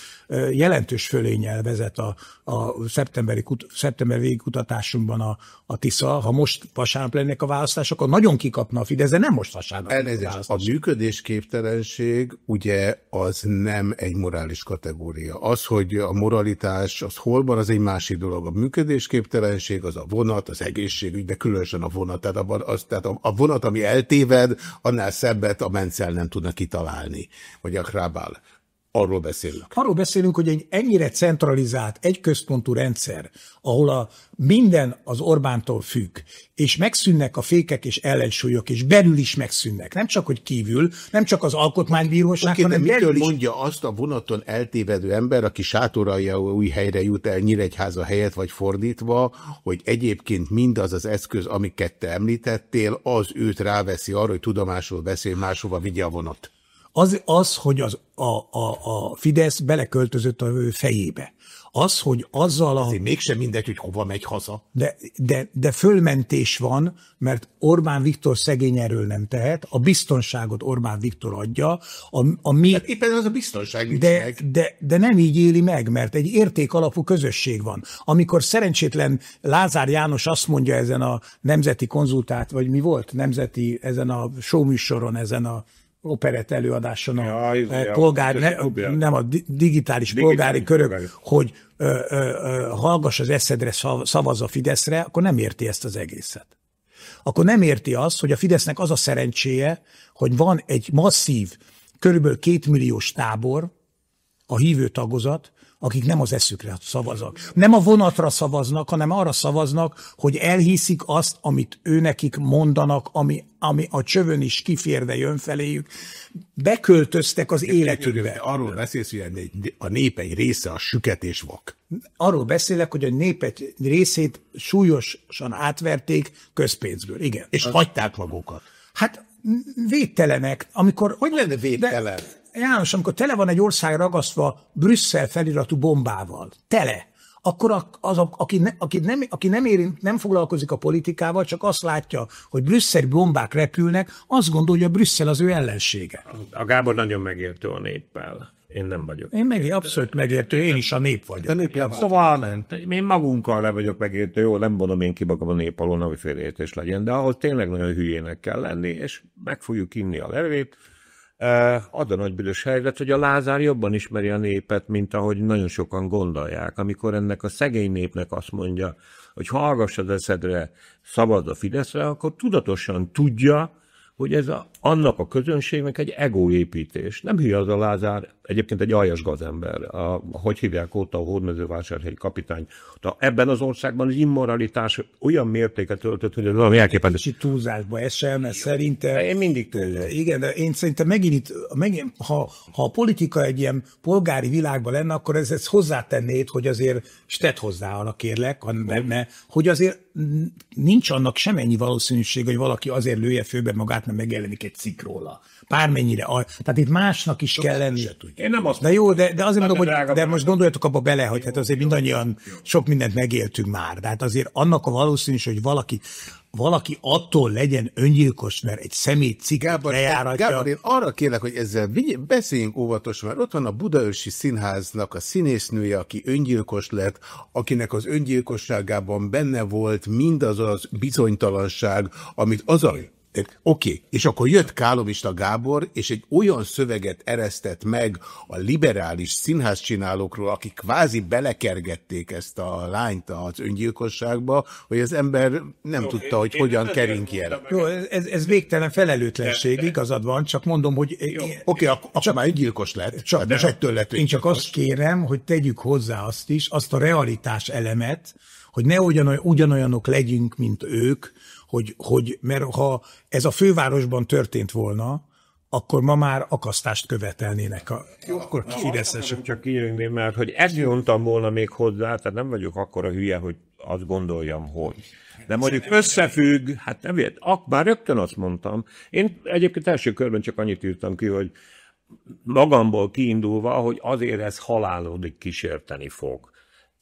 jelentős fölényel vezet a, a szeptemberi, szeptember végi kutatásunkban a, a TISZA. Ha most vasárnap lennék a választások, akkor nagyon kikapna a Fidesz, de nem most vasárnap. Elnézést, a, a működésképtelenség ugye az nem egy morális kategória. Az, hogy a moralitás az hol van, az egy másik dolog. A működésképtelenség az a vonat, az egészségügy, de különösen a vonat. Tehát, abban az, tehát a, a vonat, ami eltéved, annál szebbet a Mencel nem tudna kitalálni, vagy a Krabál. Arról beszélünk. Arról beszélünk, hogy egy ennyire centralizált, egyközpontú rendszer, ahol a minden az Orbántól függ, és megszűnnek a fékek és ellensúlyok, és belül is megszűnnek. Nem csak, hogy kívül, nem csak az alkotmánybíróság, okay, hanem belül is. mondja azt a vonaton eltévedő ember, aki sátoralja új helyre jut el Nyíregyháza helyet, vagy fordítva, hogy egyébként mindaz az eszköz, amiket te említettél, az őt ráveszi arra, hogy tudomásul beszél, máshova vigye a vonat? Az, az hogy az, a, a, a Fidesz beleköltözött a ő fejébe. Az, hogy azzal a... Azért mégsem mindegy, hogy hova megy haza. De, de, de fölmentés van, mert Orbán Viktor szegény erről nem tehet, a biztonságot Orbán Viktor adja, a, a mi... Hát éppen az a biztonság De, meg. de, de nem így éli meg, mert egy értékalapú közösség van. Amikor szerencsétlen Lázár János azt mondja ezen a nemzeti konzultát, vagy mi volt, nemzeti, ezen a showműsoron, ezen a operett előadáson a Ja, eh, polgár, ne, nem a di- digitális, polgári körök, hogy ö, ö, ö, hallgass az eszedre, szav- szavazz a Fideszre, akkor nem érti ezt az egészet. Akkor nem érti azt, hogy a Fidesznek az a szerencséje, hogy van egy masszív, körülbelül kétmilliós tábor, a hívő tagozat, akik nem az eszükre szavaznak. Nem a vonatra szavaznak, hanem arra szavaznak, hogy elhiszik azt, amit ő nekik mondanak, ami, ami a csövön is kiférve jön feléjük. Beköltöztek az életükbe. arról beszélsz, hogy a né- a nép egy része a süket és vak. Arról beszélek, hogy a népet részét súlyosan átverték közpénzből. Igen. És hagyták magukat. Hát védtelenek, amikor... Hogy lenne védtelen? De, János, amikor tele van egy ország ragasztva Brüsszel feliratú bombával, tele, akkor a- az, a, aki, ne, aki, nem, aki nem, érint, nem foglalkozik a politikával, csak azt látja, hogy brüsszeli bombák repülnek, azt gondolja, hogy a Brüsszel az ő ellensége. A Gábor nagyon megértő a néppel. Én nem vagyok. Én meg abszolút megértő, én is a nép vagyok. Szóval nem. Én magunkkal le vagyok megértő, jó, nem vonom én ki magam a nép alól, hogy félreértés legyen, de ahhoz tényleg nagyon hülyének kell lenni, és meg fogjuk inni a levét. Az a nagy büdös helyzet, hogy a Lázár jobban ismeri a népet, mint ahogy nagyon sokan gondolják. Amikor ennek a szegény népnek azt mondja, hogy ha hallgass az eszedre, szabad a Fideszre, akkor tudatosan tudja, hogy ez a, annak a közönségnek egy egóépítés. Nem hülye az a Lázár, egyébként egy aljas gazember, a, hogy hívják óta a hódmezővásárhelyi kapitány. De ebben az országban az immoralitás olyan mértéket öltött, hogy ez valami elképesztő. Kicsit túlzásba esel, mert szerintem... Én mindig tőle. Igen, de én szerintem megint itt, megint, ha, ha a politika egy ilyen polgári világban lenne, akkor ez, ez hozzátennéd, hogy azért, és tedd hozzá, arra kérlek, mert, mert, hogy azért nincs annak semennyi valószínűség, hogy valaki azért lője főbe magát, mert megjelenik egy cikk róla. Bármennyire. Tehát itt másnak is kell lennie. Én nem azt De jó, de, de azért mondom, hogy de most gondoljatok abba bele, hogy hát azért mindannyian sok mindent megéltünk már. Tehát azért annak a valószínűség, hogy valaki, valaki attól legyen öngyilkos, mert egy szemét cikket Gábor, lejáratja. Gábor, én arra kérlek, hogy ezzel beszéljünk óvatosan, mert ott van a Budaörsi Színháznak a színésznője, aki öngyilkos lett, akinek az öngyilkosságában benne volt mindaz az bizonytalanság, amit az a Oké, okay. és akkor jött Kálomista Gábor, és egy olyan szöveget eresztett meg a liberális színházcsinálókról, akik kvázi belekergették ezt a lányt az öngyilkosságba, hogy az ember nem tudta, hogy hogyan kerinkjen. Jó, ez, ez végtelen felelőtlenség, igazad van, csak mondom, hogy Oké, okay, ak- akkor már öngyilkos lett. Csak, Hát most ettől lett én csak azt kérem, hogy tegyük hozzá azt is, azt a realitás elemet, hogy ne ugyanolyan, ugyanolyanok legyünk, mint ők, hogy, hogy, mert ha ez a fővárosban történt volna, akkor ma már akasztást követelnének. A, jó, akkor fideszesek. csak kijönni, mert hogy ezt mondtam volna még hozzá, tehát nem vagyok akkora hülye, hogy azt gondoljam, hogy. De mondjuk összefügg, hát nem ért, ak, már rögtön azt mondtam. Én egyébként első körben csak annyit írtam ki, hogy magamból kiindulva, hogy azért ez halálodig kísérteni fog.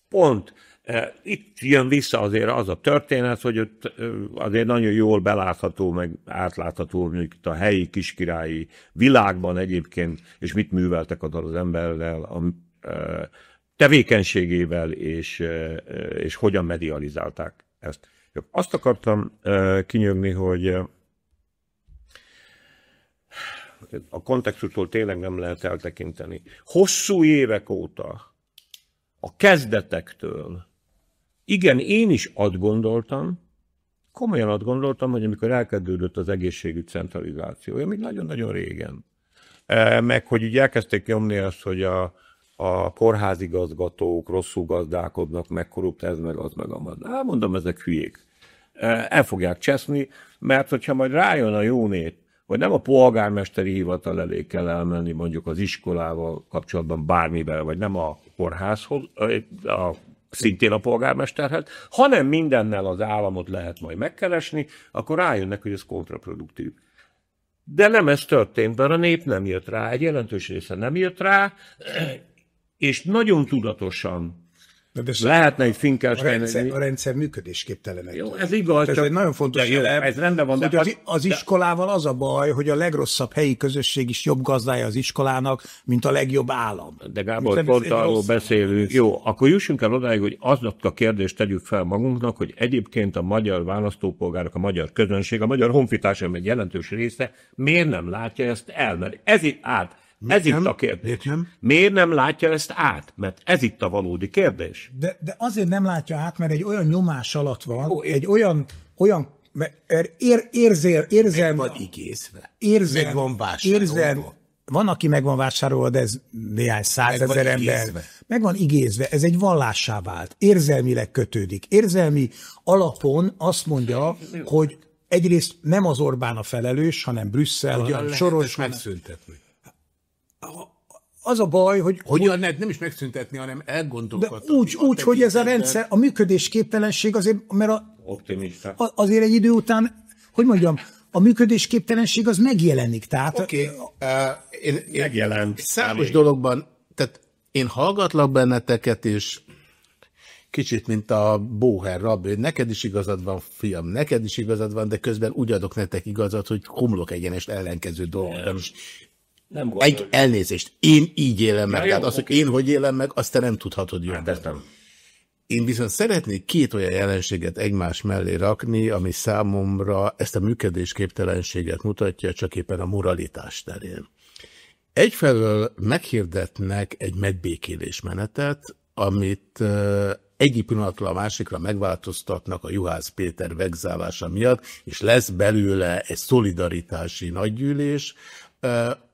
Pont. Eh, Itt jön vissza azért az a történet, hogy ott eh, azért nagyon jól belátható, meg átlátható, mondjuk itt a helyi kiskirályi világban egyébként, és mit műveltek azzal az emberrel, a eh, tevékenységével, és, és hogyan medializálták ezt. Azt akartam kinyögni, hogy a kontextustól tényleg nem lehet eltekinteni. Hosszú évek óta, a kezdetektől, igen, én is azt gondoltam, komolyan azt gondoltam, hogy amikor elkezdődött az egészségügy centralizációja, még nagyon-nagyon régen, e, meg hogy így elkezdték nyomni azt, hogy a, a kórházigazgatók rosszul gazdálkodnak, meg korrupt ez, meg az, meg amaz. Hát mondom, ezek hülyék. E, El fogják cseszni, mert hogyha majd rájön a jónét, hogy nem a polgármesteri hivatal elé kell elmenni mondjuk az iskolával kapcsolatban bármivel, vagy nem a kórházhoz, a, szintén a polgármesterhez, hanem mindennel az államot lehet majd megkeresni, akkor rájönnek, hogy ez kontraproduktív. De nem ez történt, mert a nép nem jött rá, egy jelentős része nem jött rá, és nagyon tudatosan de de Lehetne egy Finkelstein. A rendszer, a rendszer működésképtelen. Jó, ez igaz. Ez egy nagyon fontos jó, elem, ez rendben van. De az, az, az iskolával az a baj, hogy a legrosszabb helyi közösség is jobb gazdája az iskolának, mint a legjobb állam. De Gábor, pont arról beszélünk. Jó, akkor jussunk el odáig, hogy aznak a kérdést tegyük fel magunknak, hogy egyébként a magyar választópolgárok, a magyar közönség, a magyar honfitársaim egy jelentős része miért nem látja ezt el? Mert ez itt át ez nem? itt a kérdés. Miért nem? Miért nem látja ezt át? Mert ez itt a valódi kérdés. De, de azért nem látja át, mert egy olyan nyomás alatt van, Ó, egy olyan, olyan er, ér, érzél, érzelmi... Meg van igézve. Érzel, meg van vásárolva. van, aki meg van vásárolva, de ez néhány százezer ember. Meg van igézve. Ez egy vallássá vált. Érzelmileg kötődik. Érzelmi alapon azt mondja, hogy egyrészt nem az Orbán a felelős, hanem Brüsszel, Hogyan hanem Soros. megszüntetni? Az a baj, hogy... Hogyan lehet nem is megszüntetni, hanem elgondolkodni. Úgy, úgy hogy ez a rendszer, a működésképtelenség azért, mert a, Optimista. azért egy idő után, hogy mondjam, a működésképtelenség az megjelenik. Tehát... Oké, okay. uh, én, én megjelent. Számos elég. dologban, tehát én hallgatlak benneteket, és kicsit, mint a bóher rab, hogy neked is igazad van, fiam, neked is igazad van, de közben úgy adok nektek igazat, hogy homlok egyenest ellenkező dolgokban is nem Egy elnézést. Én így élem meg. Ja, Tehát az, hogy én hogy élem meg, azt te nem tudhatod jobban. Hát, nem. Én viszont szeretnék két olyan jelenséget egymás mellé rakni, ami számomra ezt a működésképtelenséget mutatja, csak éppen a moralitás terén. Egyfelől meghirdetnek egy megbékélés menetet, amit egyik pillanatról a másikra megváltoztatnak a Juhász Péter vegzálása miatt, és lesz belőle egy szolidaritási nagygyűlés,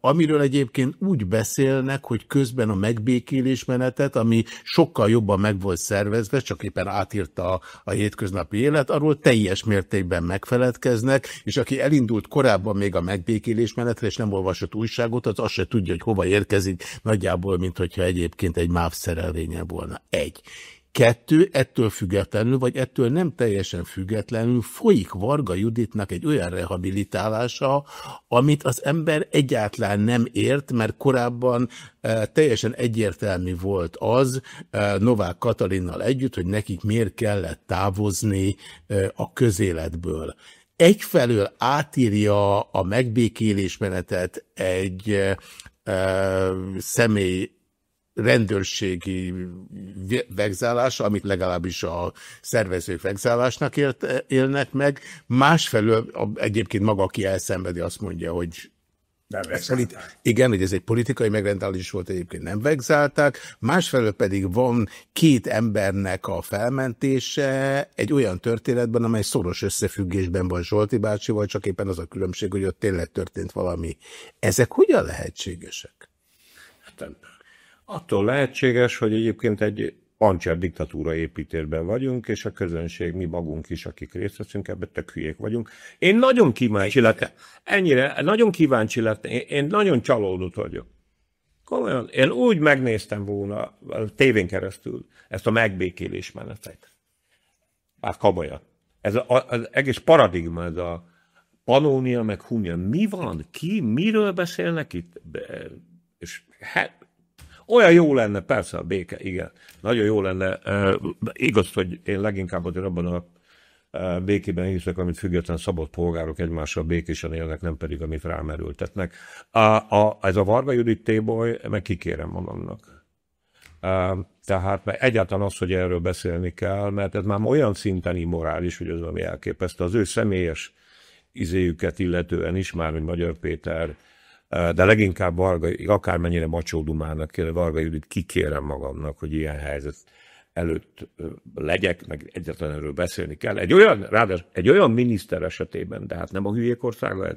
amiről egyébként úgy beszélnek, hogy közben a megbékélés menetet, ami sokkal jobban meg volt szervezve, csak éppen átírta a, hétköznapi élet, arról teljes mértékben megfeledkeznek, és aki elindult korábban még a megbékélés menetre, és nem olvasott újságot, az azt se tudja, hogy hova érkezik, nagyjából, mint hogyha egyébként egy MÁV szerelvénye volna. Egy. Kettő, ettől függetlenül, vagy ettől nem teljesen függetlenül folyik Varga Juditnak egy olyan rehabilitálása, amit az ember egyáltalán nem ért, mert korábban e, teljesen egyértelmű volt az e, Novák Katalinnal együtt, hogy nekik miért kellett távozni e, a közéletből. Egyfelől átírja a megbékélésmenetet egy e, személy rendőrségi vegzálás, amit legalábbis a szervezők vegzálásnak ért, élnek meg. Másfelől egyébként maga, aki elszenvedi, azt mondja, hogy nem politi- igen, hogy ez egy politikai megrendelés volt, egyébként nem vegzálták. Másfelől pedig van két embernek a felmentése egy olyan történetben, amely szoros összefüggésben van Zsolti bácsival, csak éppen az a különbség, hogy ott tényleg történt valami. Ezek hogyan lehetségesek? Hát Attól lehetséges, hogy egyébként egy pancser diktatúra építésben vagyunk, és a közönség, mi magunk is, akik részt veszünk ebbe, tök hülyék vagyunk. Én nagyon kíváncsi lettem, ennyire, nagyon kíváncsi lettem, én, én nagyon csalódott vagyok. Komolyan, én úgy megnéztem volna a tévén keresztül ezt a megbékélés menetet. Hát komolyan. Ez a, az egész paradigma, ez a Panónia meg Hunia. Mi van? Ki? Miről beszélnek itt? És hát, olyan jó lenne, persze a béke, igen. Nagyon jó lenne. Uh, igaz, hogy én leginkább azért abban a uh, békében hiszek, amit független szabad polgárok egymással békésen élnek, nem pedig amit rámerültetnek. A, a, ez a Varga Judit Téboly, meg kikérem magamnak. Uh, tehát mert egyáltalán az, hogy erről beszélni kell, mert ez már olyan szinten immorális, hogy az, ami elképesztő. Az ő személyes izéjüket illetően is már, hogy Magyar Péter de leginkább Varga, akármennyire macsódumának kéne, Varga Judit kikérem magamnak, hogy ilyen helyzet előtt legyek, meg egyetlen erről beszélni kell. Egy olyan, ráadásul egy olyan miniszter esetében, de hát nem a hülyék országa ez,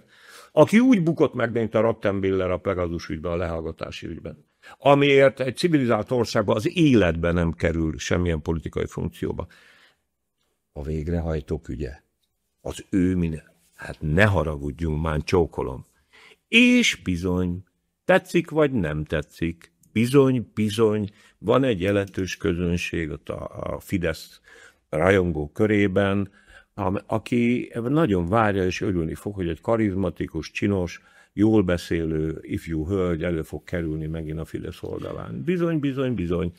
aki úgy bukott meg, mint a Rottenbiller a Pegasus ügyben, a lehallgatási ügyben, amiért egy civilizált országban az életben nem kerül semmilyen politikai funkcióba. A végrehajtók ügye, az ő minden, hát ne haragudjunk, már csókolom. És bizony, tetszik vagy nem tetszik, bizony, bizony, van egy jelentős közönség ott a, a Fidesz rajongó körében, aki nagyon várja és örülni fog, hogy egy karizmatikus, csinos, jól beszélő ifjú hölgy elő fog kerülni megint a Fidesz oldalán. Bizony, bizony, bizony.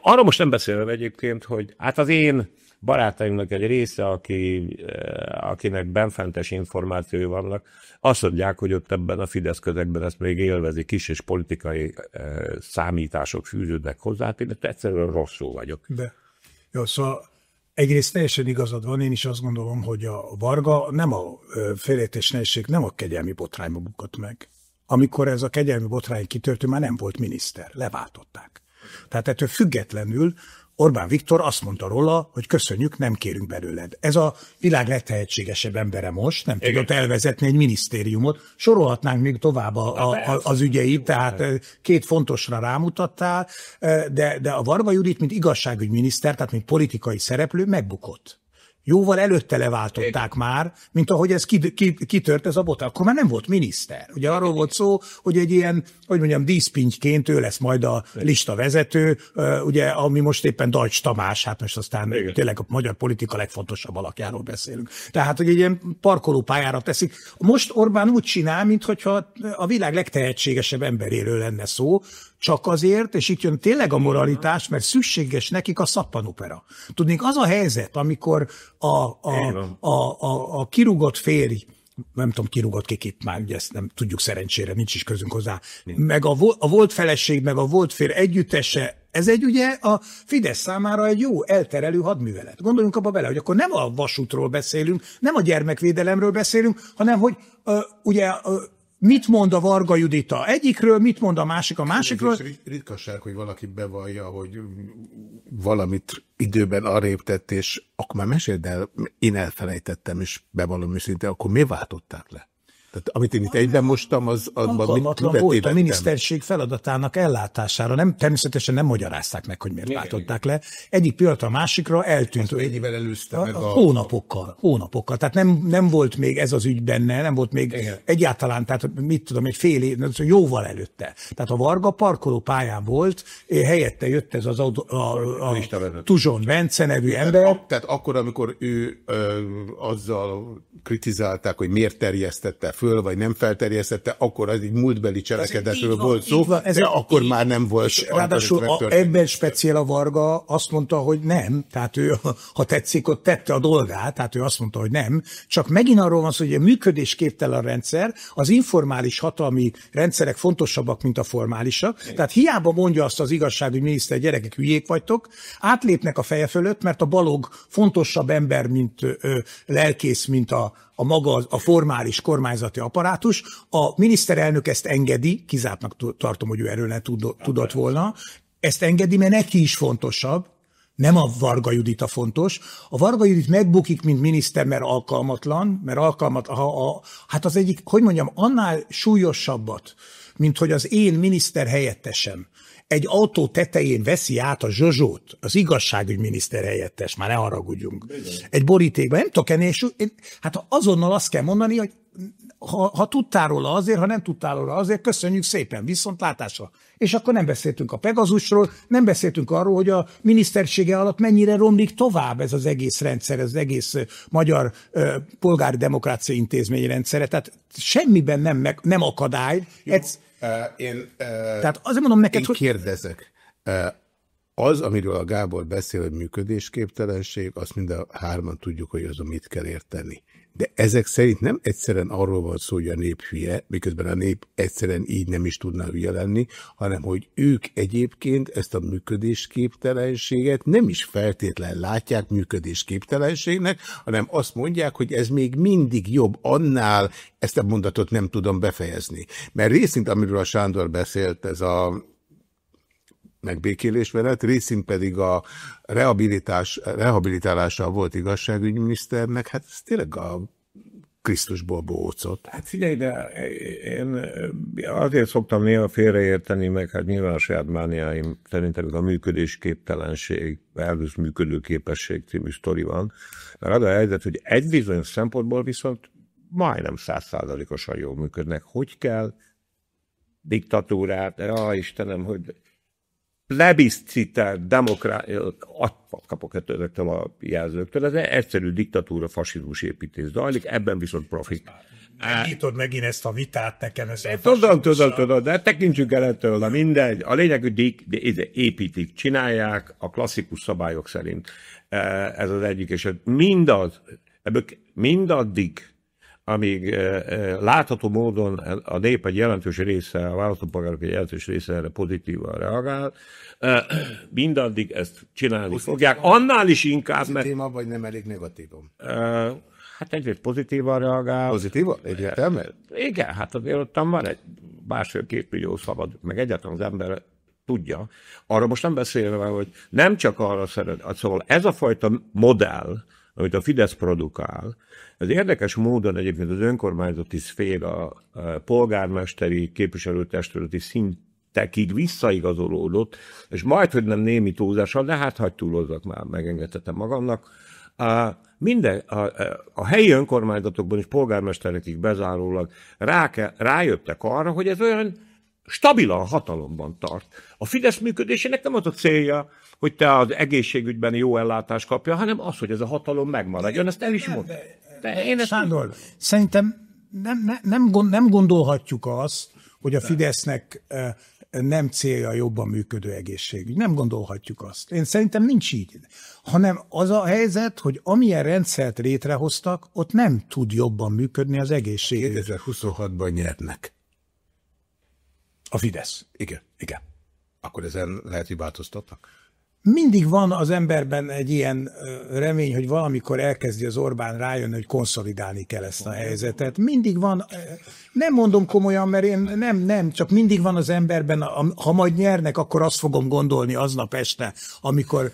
Arra most nem beszélve egyébként, hogy hát az én barátaimnak egy része, aki, eh, akinek benfentes információi vannak, azt mondják, hogy ott ebben a Fidesz közegben ezt még élvezi, kis és politikai eh, számítások fűződnek hozzá, hát én egyszerűen rosszul vagyok. De. Jó, szóval egyrészt teljesen igazad van, én is azt gondolom, hogy a Varga nem a félértés nehézség, nem a kegyelmi botrányba bukott meg. Amikor ez a kegyelmi botrány kitört, már nem volt miniszter, leváltották. Tehát ettől függetlenül Orbán Viktor azt mondta róla, hogy köszönjük, nem kérünk belőled. Ez a világ legtehetségesebb embere most, nem Igen. tudott elvezetni egy minisztériumot. Sorolhatnánk még tovább a, a, az ügyeit, tehát két fontosra rámutattál, de, de a Varga Judit, mint igazságügyminiszter, tehát mint politikai szereplő megbukott. Jóval előtte leváltották Én. már, mint ahogy ez kitört ez a bot. Akkor már nem volt miniszter. Ugye arról volt szó, hogy egy ilyen, hogy mondjam, díszpintyként ő lesz majd a lista vezető, ugye, ami most éppen Dajcs Tamás, hát most aztán Igen. tényleg a magyar politika legfontosabb alakjáról beszélünk. Tehát, hogy egy ilyen parkolópályára teszik. Most Orbán úgy csinál, mintha a világ legtehetségesebb emberéről lenne szó, csak azért, és itt jön tényleg a moralitás, mert szükséges nekik a szappanopera. Tudnék, az a helyzet, amikor a, a, a, a, a kirugott férj, nem tudom, kirúgott kikit már, ugye ezt nem tudjuk szerencsére, nincs is közünk hozzá, meg a, a volt feleség, meg a volt fér együttese, ez egy ugye a Fidesz számára egy jó elterelő hadművelet. Gondoljunk abba bele, hogy akkor nem a vasútról beszélünk, nem a gyermekvédelemről beszélünk, hanem hogy uh, ugye uh, mit mond a Varga Judita egyikről, mit mond a másik a másikról. Ez ritkaság, hogy valaki bevallja, hogy valamit időben arrébb tett, és akkor már meséld el, én elfelejtettem, és bevallom őszintén, akkor mi váltották le? Tehát amit én itt egyben mostam, az Alkalmatlan volt a miniszterség feladatának ellátására. Nem, természetesen nem magyarázták meg, hogy miért igen, váltották igen. le. Egyik pillanat a másikra eltűnt. Ezt ennyivel előzte a, meg a... Hónapokkal, hónapokkal. Tehát nem, nem volt még ez az ügy benne, nem volt még igen. egyáltalán, tehát mit tudom, egy fél év, jóval előtte. Tehát a Varga parkoló pályán volt, helyette jött ez az a, a, a, a Tuzson Bence nevű ember. Tehát akkor, amikor ő ö, azzal kritizálták, hogy miért terjesztette föl, vagy nem felterjesztette, akkor az egy múltbeli cselekedetről volt szó, van, ez de akkor így, már nem volt. És ráadásul a, ebben speciál a Varga azt mondta, hogy nem, tehát ő, ha tetszik, ott tette a dolgát, tehát ő azt mondta, hogy nem, csak megint arról van szó, hogy a működésképtelen rendszer, az informális hatalmi rendszerek fontosabbak, mint a formálisak, tehát hiába mondja azt az igazságügyi miniszter, gyerekek hülyék vagytok, átlépnek a feje fölött, mert a balog fontosabb ember, mint ö, lelkész, mint a, a maga a formális kormányzati apparátus. A miniszterelnök ezt engedi, kizártnak tartom, hogy ő erről ne tudott volna, ezt engedi, mert neki is fontosabb, nem a Varga Judita fontos. A Varga Judit megbukik, mint miniszter, mert alkalmatlan, mert alkalmat, ha, a, hát az egyik, hogy mondjam, annál súlyosabbat, mint hogy az én miniszter helyettesem egy autó tetején veszi át a zsozsót, az igazságügyminiszter helyettes, már ne haragudjunk, egy borítékban, nem tudok enni, és én, hát azonnal azt kell mondani, hogy ha, ha tudtál róla azért, ha nem tudtál róla azért, köszönjük szépen, viszont látásra. És akkor nem beszéltünk a Pegazusról, nem beszéltünk arról, hogy a minisztersége alatt mennyire romlik tovább ez az egész rendszer, ez az egész magyar ö, polgári demokrácia intézmény rendszere. Tehát semmiben nem, meg, nem akadály. Jó. Ez, én, Tehát azért mondom neked, én hogy... kérdezek. Az, amiről a Gábor beszél, hogy működésképtelenség, azt mind a hárman tudjuk, hogy azon mit kell érteni. De ezek szerint nem egyszerűen arról van szó, hogy a nép hülye, miközben a nép egyszerűen így nem is tudna hülye lenni, hanem hogy ők egyébként ezt a működésképtelenséget nem is feltétlen látják működésképtelenségnek, hanem azt mondják, hogy ez még mindig jobb annál, ezt a mondatot nem tudom befejezni. Mert részint, amiről a Sándor beszélt, ez a megbékélés veled, részint pedig a rehabilitás, rehabilitálása volt igazságügyminiszternek, hát ez tényleg a Krisztusból bócot. Hát figyelj, de én azért szoktam néha félreérteni, meg hát nyilván a saját mániáim szerintem a működésképtelenség, versus működőképesség című sztori van. Mert az a helyzet, hogy egy bizonyos szempontból viszont majdnem százszázalékosan jól működnek. Hogy kell diktatúrát, ja Istenem, hogy plebiscite demokrácia, kapok ettől ezektől a jelzőktől, ez egy egyszerű diktatúra, fasizmus építés zajlik, ebben viszont profit. Nyitod megint ezt a vitát nekem. Ezt a Tudom, tudom, tudom, de tekintsünk el ettől, de mindegy. A lényeg, hogy dik, építik, csinálják a klasszikus szabályok szerint. Ez az egyik, és mindaz, ebből mindaddig, amíg e, e, látható módon a nép egy jelentős része, a választópolgárok egy jelentős része erre pozitívan reagál, mindaddig ezt csinálni fogják. Annál is inkább, mert... Téma, vagy nem elég negatívom? Hát egyrészt pozitívan reagál. Pozitívan? Egyértelmű? Igen, hát azért ott van egy másfél-két millió szabad, meg egyáltalán az ember tudja. Arra most nem beszélve, hogy nem csak arra szeret, szóval ez a fajta modell, amit a Fidesz produkál, ez érdekes módon egyébként az önkormányzati szféra, a polgármesteri, képviselőtestületi szintekig visszaigazolódott, és majd, hogy nem némi túlzással, de hát hagy túlozzak már, megengedhetem magamnak, a, minden, a, a helyi önkormányzatokban is polgármesterekig bezárólag rá, rájöttek arra, hogy ez olyan stabilan hatalomban tart. A Fidesz működésének nem az a célja, hogy te az egészségügyben jó ellátást kapja, hanem az, hogy ez a hatalom megmaradjon. Ezt el is mondta. De én ezt Sándor, nem... szerintem nem, nem, nem gondolhatjuk azt, hogy a Fidesznek nem célja a jobban működő egészségügy. Nem gondolhatjuk azt. Én szerintem nincs így. Hanem az a helyzet, hogy amilyen rendszert létrehoztak, ott nem tud jobban működni az egészségügy. 2026-ban nyernek. A Fidesz. Igen. Igen. Akkor ezen lehet, hogy változtatnak? Mindig van az emberben egy ilyen remény, hogy valamikor elkezdi az Orbán rájönni, hogy konszolidálni kell ezt a helyzetet. Mindig van, nem mondom komolyan, mert én nem, nem, csak mindig van az emberben, ha majd nyernek, akkor azt fogom gondolni aznap este, amikor,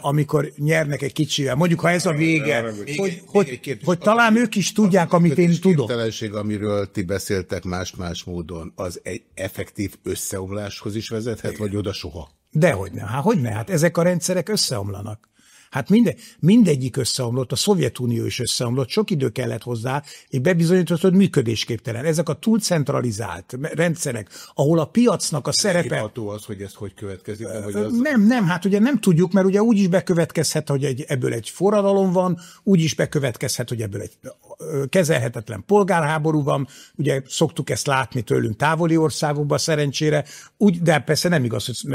amikor nyernek egy kicsivel. Mondjuk, ha ez a vége, hogy, hogy, hogy talán ők is tudják, amit én tudom. A amiről ti beszéltek más-más módon, az egy effektív összeomláshoz is vezethet, vagy oda soha? Dehogy ne. Hát hogy ne? Hát ezek a rendszerek összeomlanak. Hát minde, mindegyik összeomlott, a Szovjetunió is összeomlott, sok idő kellett hozzá, és bebizonyított, hogy működésképtelen. Ezek a túlcentralizált rendszerek, ahol a piacnak a szerepe... Az, hogy ez hogy következik? Hogy az... Nem, nem, hát ugye nem tudjuk, mert ugye úgy is bekövetkezhet, hogy egy, ebből egy forradalom van, úgy is bekövetkezhet, hogy ebből egy kezelhetetlen polgárháború van, ugye szoktuk ezt látni tőlünk távoli országokban szerencsére, úgy, de persze nem igaz, hogy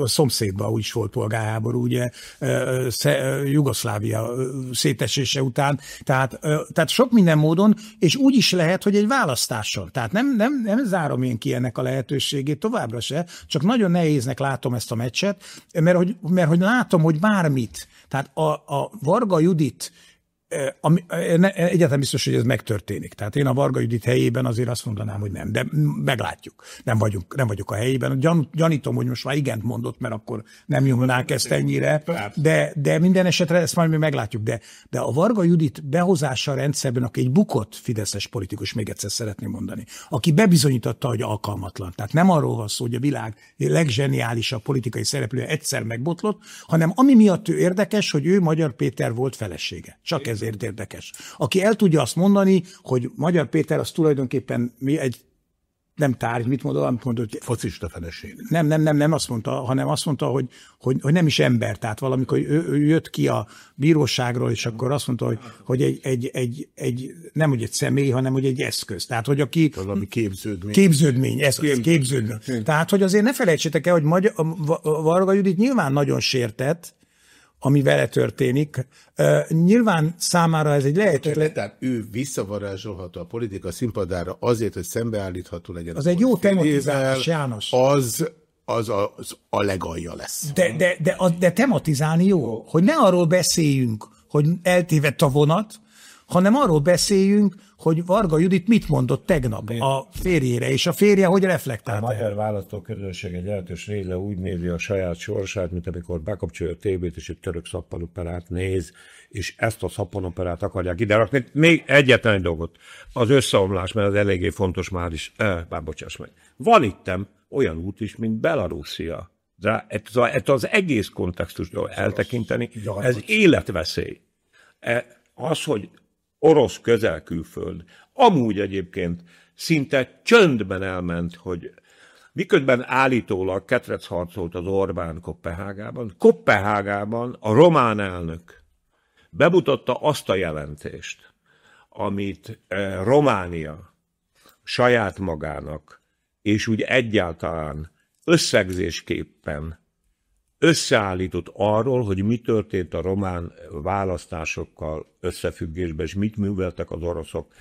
a szomszédban úgy is volt polgárháború, ugye Jugoszlávia szétesése után, tehát, tehát sok minden módon, és úgy is lehet, hogy egy választáson. Tehát nem, nem, nem zárom én ki ennek a lehetőségét továbbra se, csak nagyon nehéznek látom ezt a meccset, mert hogy, mert hogy látom, hogy bármit, tehát a, a Varga Judit ami, egyáltalán biztos, hogy ez megtörténik. Tehát én a Varga Judit helyében azért azt mondanám, hogy nem, de meglátjuk. Nem vagyunk, nem vagyok a helyében. Gyan, gyanítom, hogy most már igent mondott, mert akkor nem nyomnák ezt ennyire, de, de minden esetre ezt majd mi meglátjuk. De, de a Varga Judit behozása a rendszerben, aki egy bukott fideszes politikus, még egyszer szeretném mondani, aki bebizonyította, hogy alkalmatlan. Tehát nem arról van szó, hogy a világ legzseniálisabb politikai szereplője egyszer megbotlott, hanem ami miatt ő érdekes, hogy ő Magyar Péter volt felesége. Csak ez ezért érdekes. Aki el tudja azt mondani, hogy Magyar Péter az tulajdonképpen mi egy nem tárgy, mit mondod, amit mondod, hogy... Focista feleség. Nem, nem, nem, nem azt mondta, hanem azt mondta, hogy, hogy, hogy nem is ember. Tehát valamikor ő, ő jött ki a bíróságról, és akkor azt mondta, hogy, hogy egy, egy, egy, egy, nem hogy egy személy, hanem hogy egy eszköz. Tehát, hogy aki... Valami képződmény. Képződmény, eszköz, képződmény. Tehát, hogy azért ne felejtsétek el, hogy Magyar, Varga Judit nyilván nagyon sértett, ami vele történik. Uh, nyilván számára ez egy lehetetlen... Tehát ő visszavarázsolható a politika színpadára azért, hogy szembeállítható legyen. Az egy jó tematizálás, János. Az az a, az a legalja lesz. De, de, de, de tematizálni jó, hogy ne arról beszéljünk, hogy eltévedt a vonat, hanem arról beszéljünk, hogy Varga Judit mit mondott tegnap a férjére, és a férje hogy reflektált. A magyar választóközönség egy jelentős része úgy nézi a saját sorsát, mint amikor bekapcsolja a tévét, és egy török szappanoperát néz, és ezt a szappanoperát akarják iderakni. Még egyetlen egy dolgot. Az összeomlás, mert az eléggé fontos már is. Eh, bár bocsáss meg. Van ittem olyan út is, mint Belarusia. De ez az egész kontextusról eltekinteni, ez életveszély. E, az, hogy orosz közelkülföld. Amúgy egyébként szinte csöndben elment, hogy Miközben állítólag ketrec harcolt az Orbán Kopenhágában, Kopenhágában a román elnök bemutatta azt a jelentést, amit eh, Románia saját magának, és úgy egyáltalán összegzésképpen összeállított arról, hogy mi történt a román választásokkal összefüggésben, és mit műveltek az oroszok.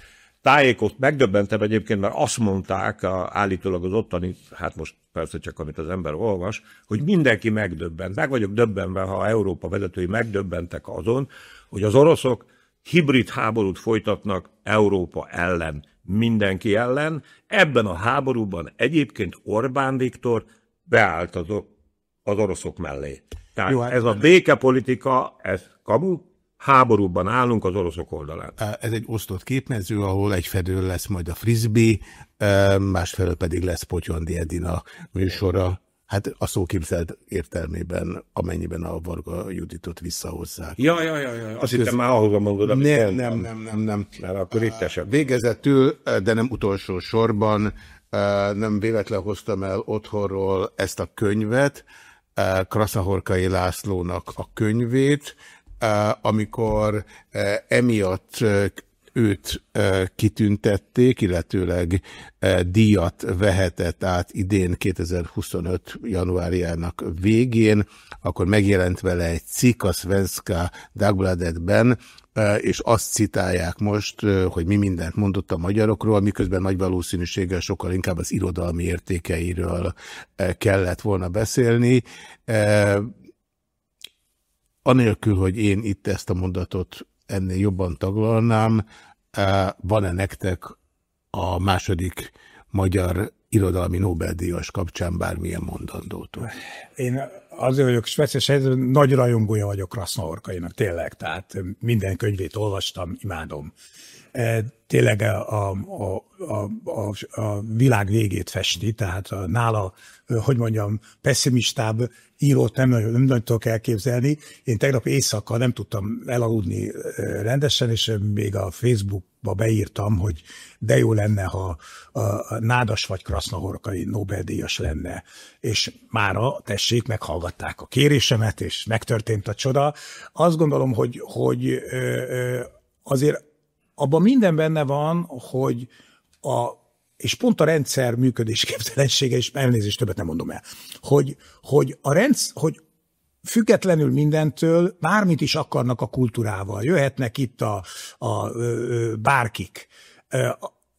Tájékot megdöbbentem egyébként, mert azt mondták a, állítólag az ottani, hát most persze csak amit az ember olvas, hogy mindenki megdöbbent. Meg vagyok döbbenve, ha Európa vezetői megdöbbentek azon, hogy az oroszok hibrid háborút folytatnak Európa ellen, mindenki ellen. Ebben a háborúban egyébként Orbán Viktor beállt az, az oroszok mellé. Tehát Jó, hát, ez a békepolitika, ez kamu, háborúban állunk az oroszok oldalán. Ez egy osztott képmező, ahol egyfelől lesz majd a frisbee, másfelől pedig lesz Potyondi Edina műsora, Hát a szóképzelt értelmében, amennyiben a Varga Juditot visszahozzák. Ja, ja, ja, ja. azt hittem már ahhoz mondod, amit nem, nem, nem, nem, nem. Mert akkor itt esett. Végezetül, de nem utolsó sorban, nem véletlen hoztam el otthonról ezt a könyvet, Kraszahorkai Lászlónak a könyvét, amikor emiatt őt kitüntették, illetőleg díjat vehetett át idén 2025. januárjának végén, akkor megjelent vele egy cikk a Svenska Dagbladetben, és azt citálják most, hogy mi mindent mondott a magyarokról, miközben nagy valószínűséggel sokkal inkább az irodalmi értékeiről kellett volna beszélni. Anélkül, hogy én itt ezt a mondatot ennél jobban taglalnám, van-e nektek a második magyar irodalmi Nobel-díjas kapcsán bármilyen mondandótól? Én azért vagyok speciális, nagy rajongója vagyok Krasznaorkainak, tényleg, tehát minden könyvét olvastam, imádom. Tényleg a, a, a, a, a világ végét festi, tehát a, nála, hogy mondjam, pessimistább írót nem nagyon, nem nagyon tudok elképzelni. Én tegnap éjszaka nem tudtam elaludni rendesen, és még a Facebookba beírtam, hogy de jó lenne, ha a Nádas vagy Krasznahorkai Nobel-díjas lenne. És mára, tessék, meghallgatták a kérésemet, és megtörtént a csoda. Azt gondolom, hogy, hogy azért abban minden benne van, hogy a és pont a rendszer működésképtelensége, és elnézést többet nem mondom el, hogy, hogy a rendszer, hogy függetlenül mindentől bármit is akarnak a kultúrával. Jöhetnek itt a, a, a bárkik,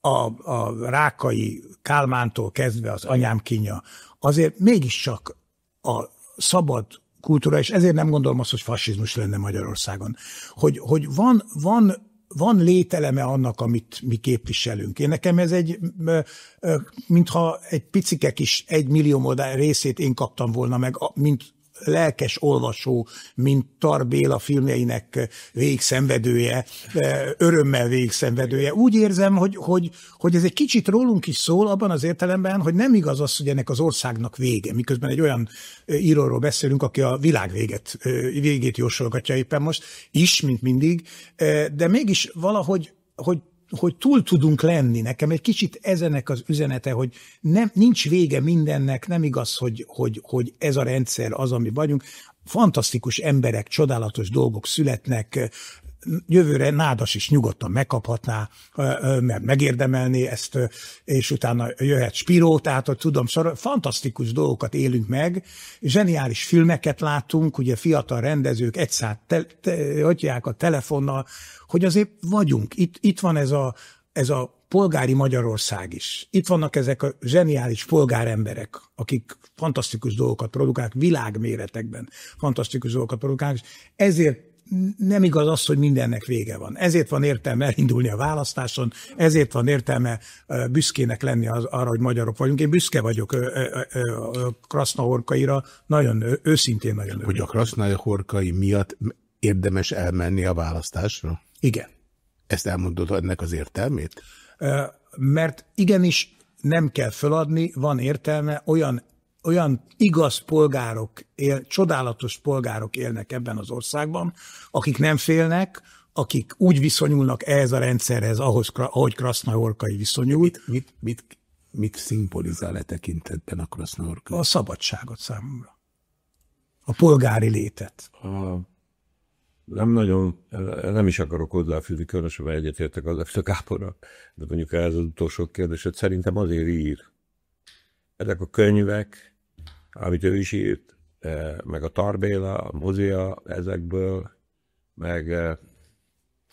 a, a rákai Kálmántól kezdve az anyám kinya, azért mégiscsak a szabad kultúra, és ezért nem gondolom azt, hogy fasizmus lenne Magyarországon, hogy, hogy van, van van lételeme annak, amit mi képviselünk. Én nekem ez egy, mintha egy picike kis egy millió részét én kaptam volna meg, mint lelkes olvasó, mint Tar Béla filmjeinek végigszenvedője, örömmel végigszenvedője. Úgy érzem, hogy, hogy, hogy ez egy kicsit rólunk is szól abban az értelemben, hogy nem igaz az, hogy ennek az országnak vége, miközben egy olyan íróról beszélünk, aki a világ véget, végét jósolgatja éppen most, is, mint mindig, de mégis valahogy hogy hogy túl tudunk lenni. Nekem egy kicsit ezenek az üzenete, hogy nem, nincs vége mindennek, nem igaz, hogy, hogy, hogy ez a rendszer az, ami vagyunk. Fantasztikus emberek, csodálatos dolgok születnek, jövőre Nádas is nyugodtan megkaphatná, mert megérdemelné ezt, és utána jöhet Spiró, tehát hogy tudom, szóval fantasztikus dolgokat élünk meg, zseniális filmeket látunk, ugye fiatal rendezők egyszer te, te, a telefonnal, hogy azért vagyunk. Itt, itt van ez a, ez a polgári Magyarország is. Itt vannak ezek a zseniális polgáremberek, akik fantasztikus dolgokat produkálnak, világméretekben fantasztikus dolgokat produkálnak, és ezért nem igaz az, hogy mindennek vége van. Ezért van értelme elindulni a választáson, ezért van értelme büszkének lenni az, arra, hogy magyarok vagyunk. Én büszke vagyok Krasznahorkaira, nagyon őszintén nagyon örülök. Hogy a Krasznahorkai miatt érdemes elmenni a választásra? Igen. Ezt elmondod ennek az értelmét? Mert igenis nem kell föladni, van értelme, olyan olyan igaz polgárok, él, csodálatos polgárok élnek ebben az országban, akik nem félnek, akik úgy viszonyulnak ehhez a rendszerhez, ahhoz, ahogy Krasznahorkai viszonyult. Mit, mit, mit mit szimbolizál e tekintetben a Krasznahorkai? A szabadságot számomra. A polgári létet. A, nem nagyon, nem is akarok hozzáfűzni, különösen egyetértek az a Gáborra, de mondjuk ez az utolsó kérdés, szerintem azért ír. Ezek a könyvek, amit ő is írt, eh, meg a Tarbéla, a Mozia ezekből, meg eh,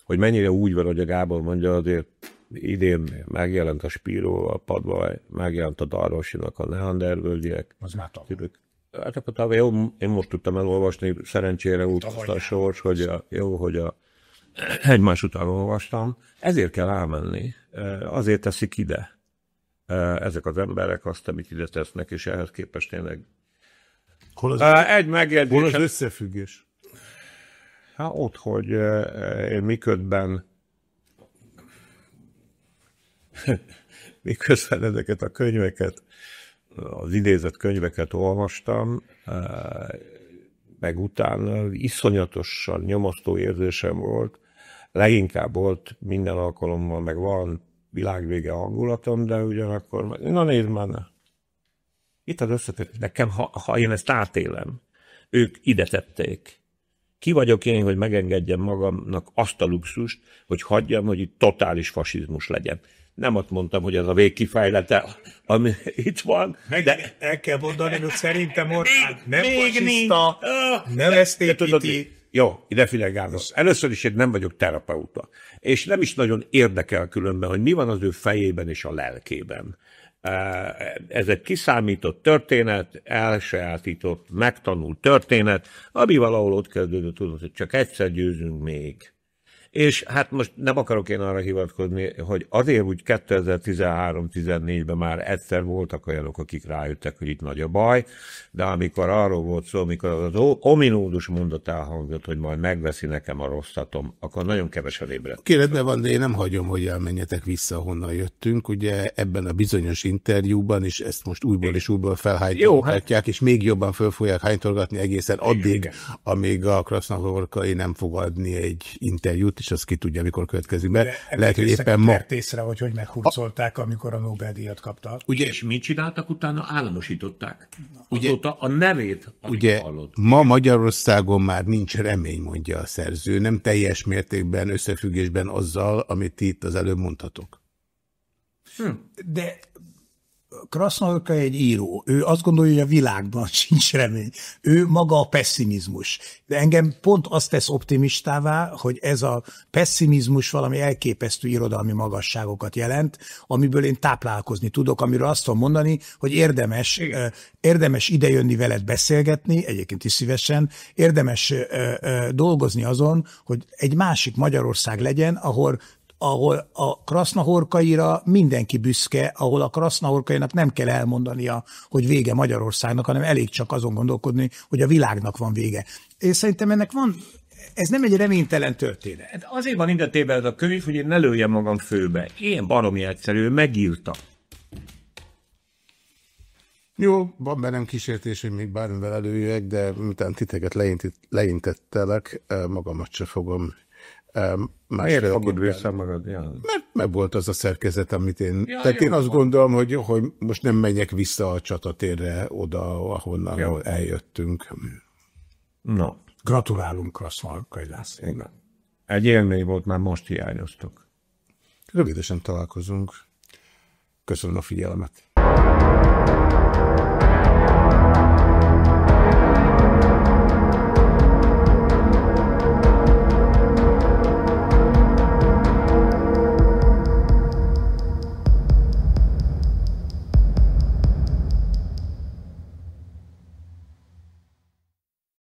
hogy mennyire úgy van, hogy a Gábor mondja, azért idén megjelent a Spíró, a Padvaj, megjelent a Darvasinak a Neandervölgyek. Az már tavaly. Hát akkor tavaly jó, én most tudtam elolvasni, szerencsére úgy a sors, hogy a, jó, hogy a, egymás után olvastam. Ezért kell elmenni, eh, azért teszik ide ezek az emberek azt, amit ide tesznek, és ehhez képest tényleg Hol az, egy megjegyzés. Hol az összefüggés? Hát ott, hogy én miközben miközben ezeket a könyveket, az idézett könyveket olvastam, meg utána iszonyatosan nyomasztó érzésem volt, leginkább volt minden alkalommal, meg van világvége hangulatom, de ugyanakkor, na nézd már, ne. Itt az összetett, nekem, ha, ha én ezt átélem, ők ide tették. Ki vagyok én, hogy megengedjem magamnak azt a luxust, hogy hagyjam, hogy itt totális fasizmus legyen. Nem azt mondtam, hogy ez a végkifejlete, ami itt van, Meg de... El kell mondani, hogy szerintem Orbán nem még fasiszta, nem esztékíti, jó, ide Gábor. Először is én nem vagyok terapeuta, és nem is nagyon érdekel különben, hogy mi van az ő fejében és a lelkében. Ez egy kiszámított történet, elsajátított, megtanult történet, ami valahol ott kezdődött, hogy csak egyszer győzünk még. És hát most nem akarok én arra hivatkozni, hogy azért úgy 2013-14-ben már egyszer voltak olyanok, akik rájöttek, hogy itt nagy a baj, de amikor arról volt szó, amikor az ominódus mondat elhangzott, hogy majd megveszi nekem a rosszatom, akkor nagyon kevesen ébredt. Kérdezve van, de én nem hagyom, hogy elmenjetek vissza, honnan jöttünk. Ugye ebben a bizonyos interjúban, és ezt most újból és újból felhájtják, hát... és még jobban föl fogják hánytorgatni egészen addig, Igen. amíg a Krasznahorkai nem fog adni egy interjút, és az ki tudja, mikor következik be. De Lehet, hogy éppen ma. Észre, hogy hogy meghurcolták, amikor a Nobel-díjat kapta. Ugye, és mit csináltak utána? Államosították. Ugye, Azóta a nevét, ugye, hallott. ma Magyarországon már nincs remény, mondja a szerző, nem teljes mértékben összefüggésben azzal, amit itt az előbb mondhatok. Hm. De Krasznahorka egy író. Ő azt gondolja, hogy a világban sincs remény. Ő maga a pessimizmus. De engem pont azt tesz optimistává, hogy ez a pessimizmus valami elképesztő irodalmi magasságokat jelent, amiből én táplálkozni tudok, amiről azt tudom mondani, hogy érdemes, érdemes idejönni veled beszélgetni, egyébként is szívesen, érdemes dolgozni azon, hogy egy másik Magyarország legyen, ahol ahol a krasznahorkaira mindenki büszke, ahol a krasznahorkainak nem kell elmondania, hogy vége Magyarországnak, hanem elég csak azon gondolkodni, hogy a világnak van vége. És szerintem ennek van ez nem egy reménytelen történet. Hát azért van indetében ez a könyv, hogy én ne lőjem magam főbe. Ilyen baromi egyszerű, megírta. Jó, van bennem kísértés, hogy még bármivel előjöjjek, de miután titeket leintettelek, eh, magamat se fogom Miért fogod vissza magad? Ja. Mert meg volt az a szerkezet, amit én... Ja, tehát én azt gondolom, hogy, hogy most nem menjek vissza a csatatérre oda, ahonnan ja. eljöttünk. No. Gratulálunk Kraszmarkai Lászlónak. Egy élmény volt, már most hiányoztok. Rövidesen találkozunk. Köszönöm a figyelmet.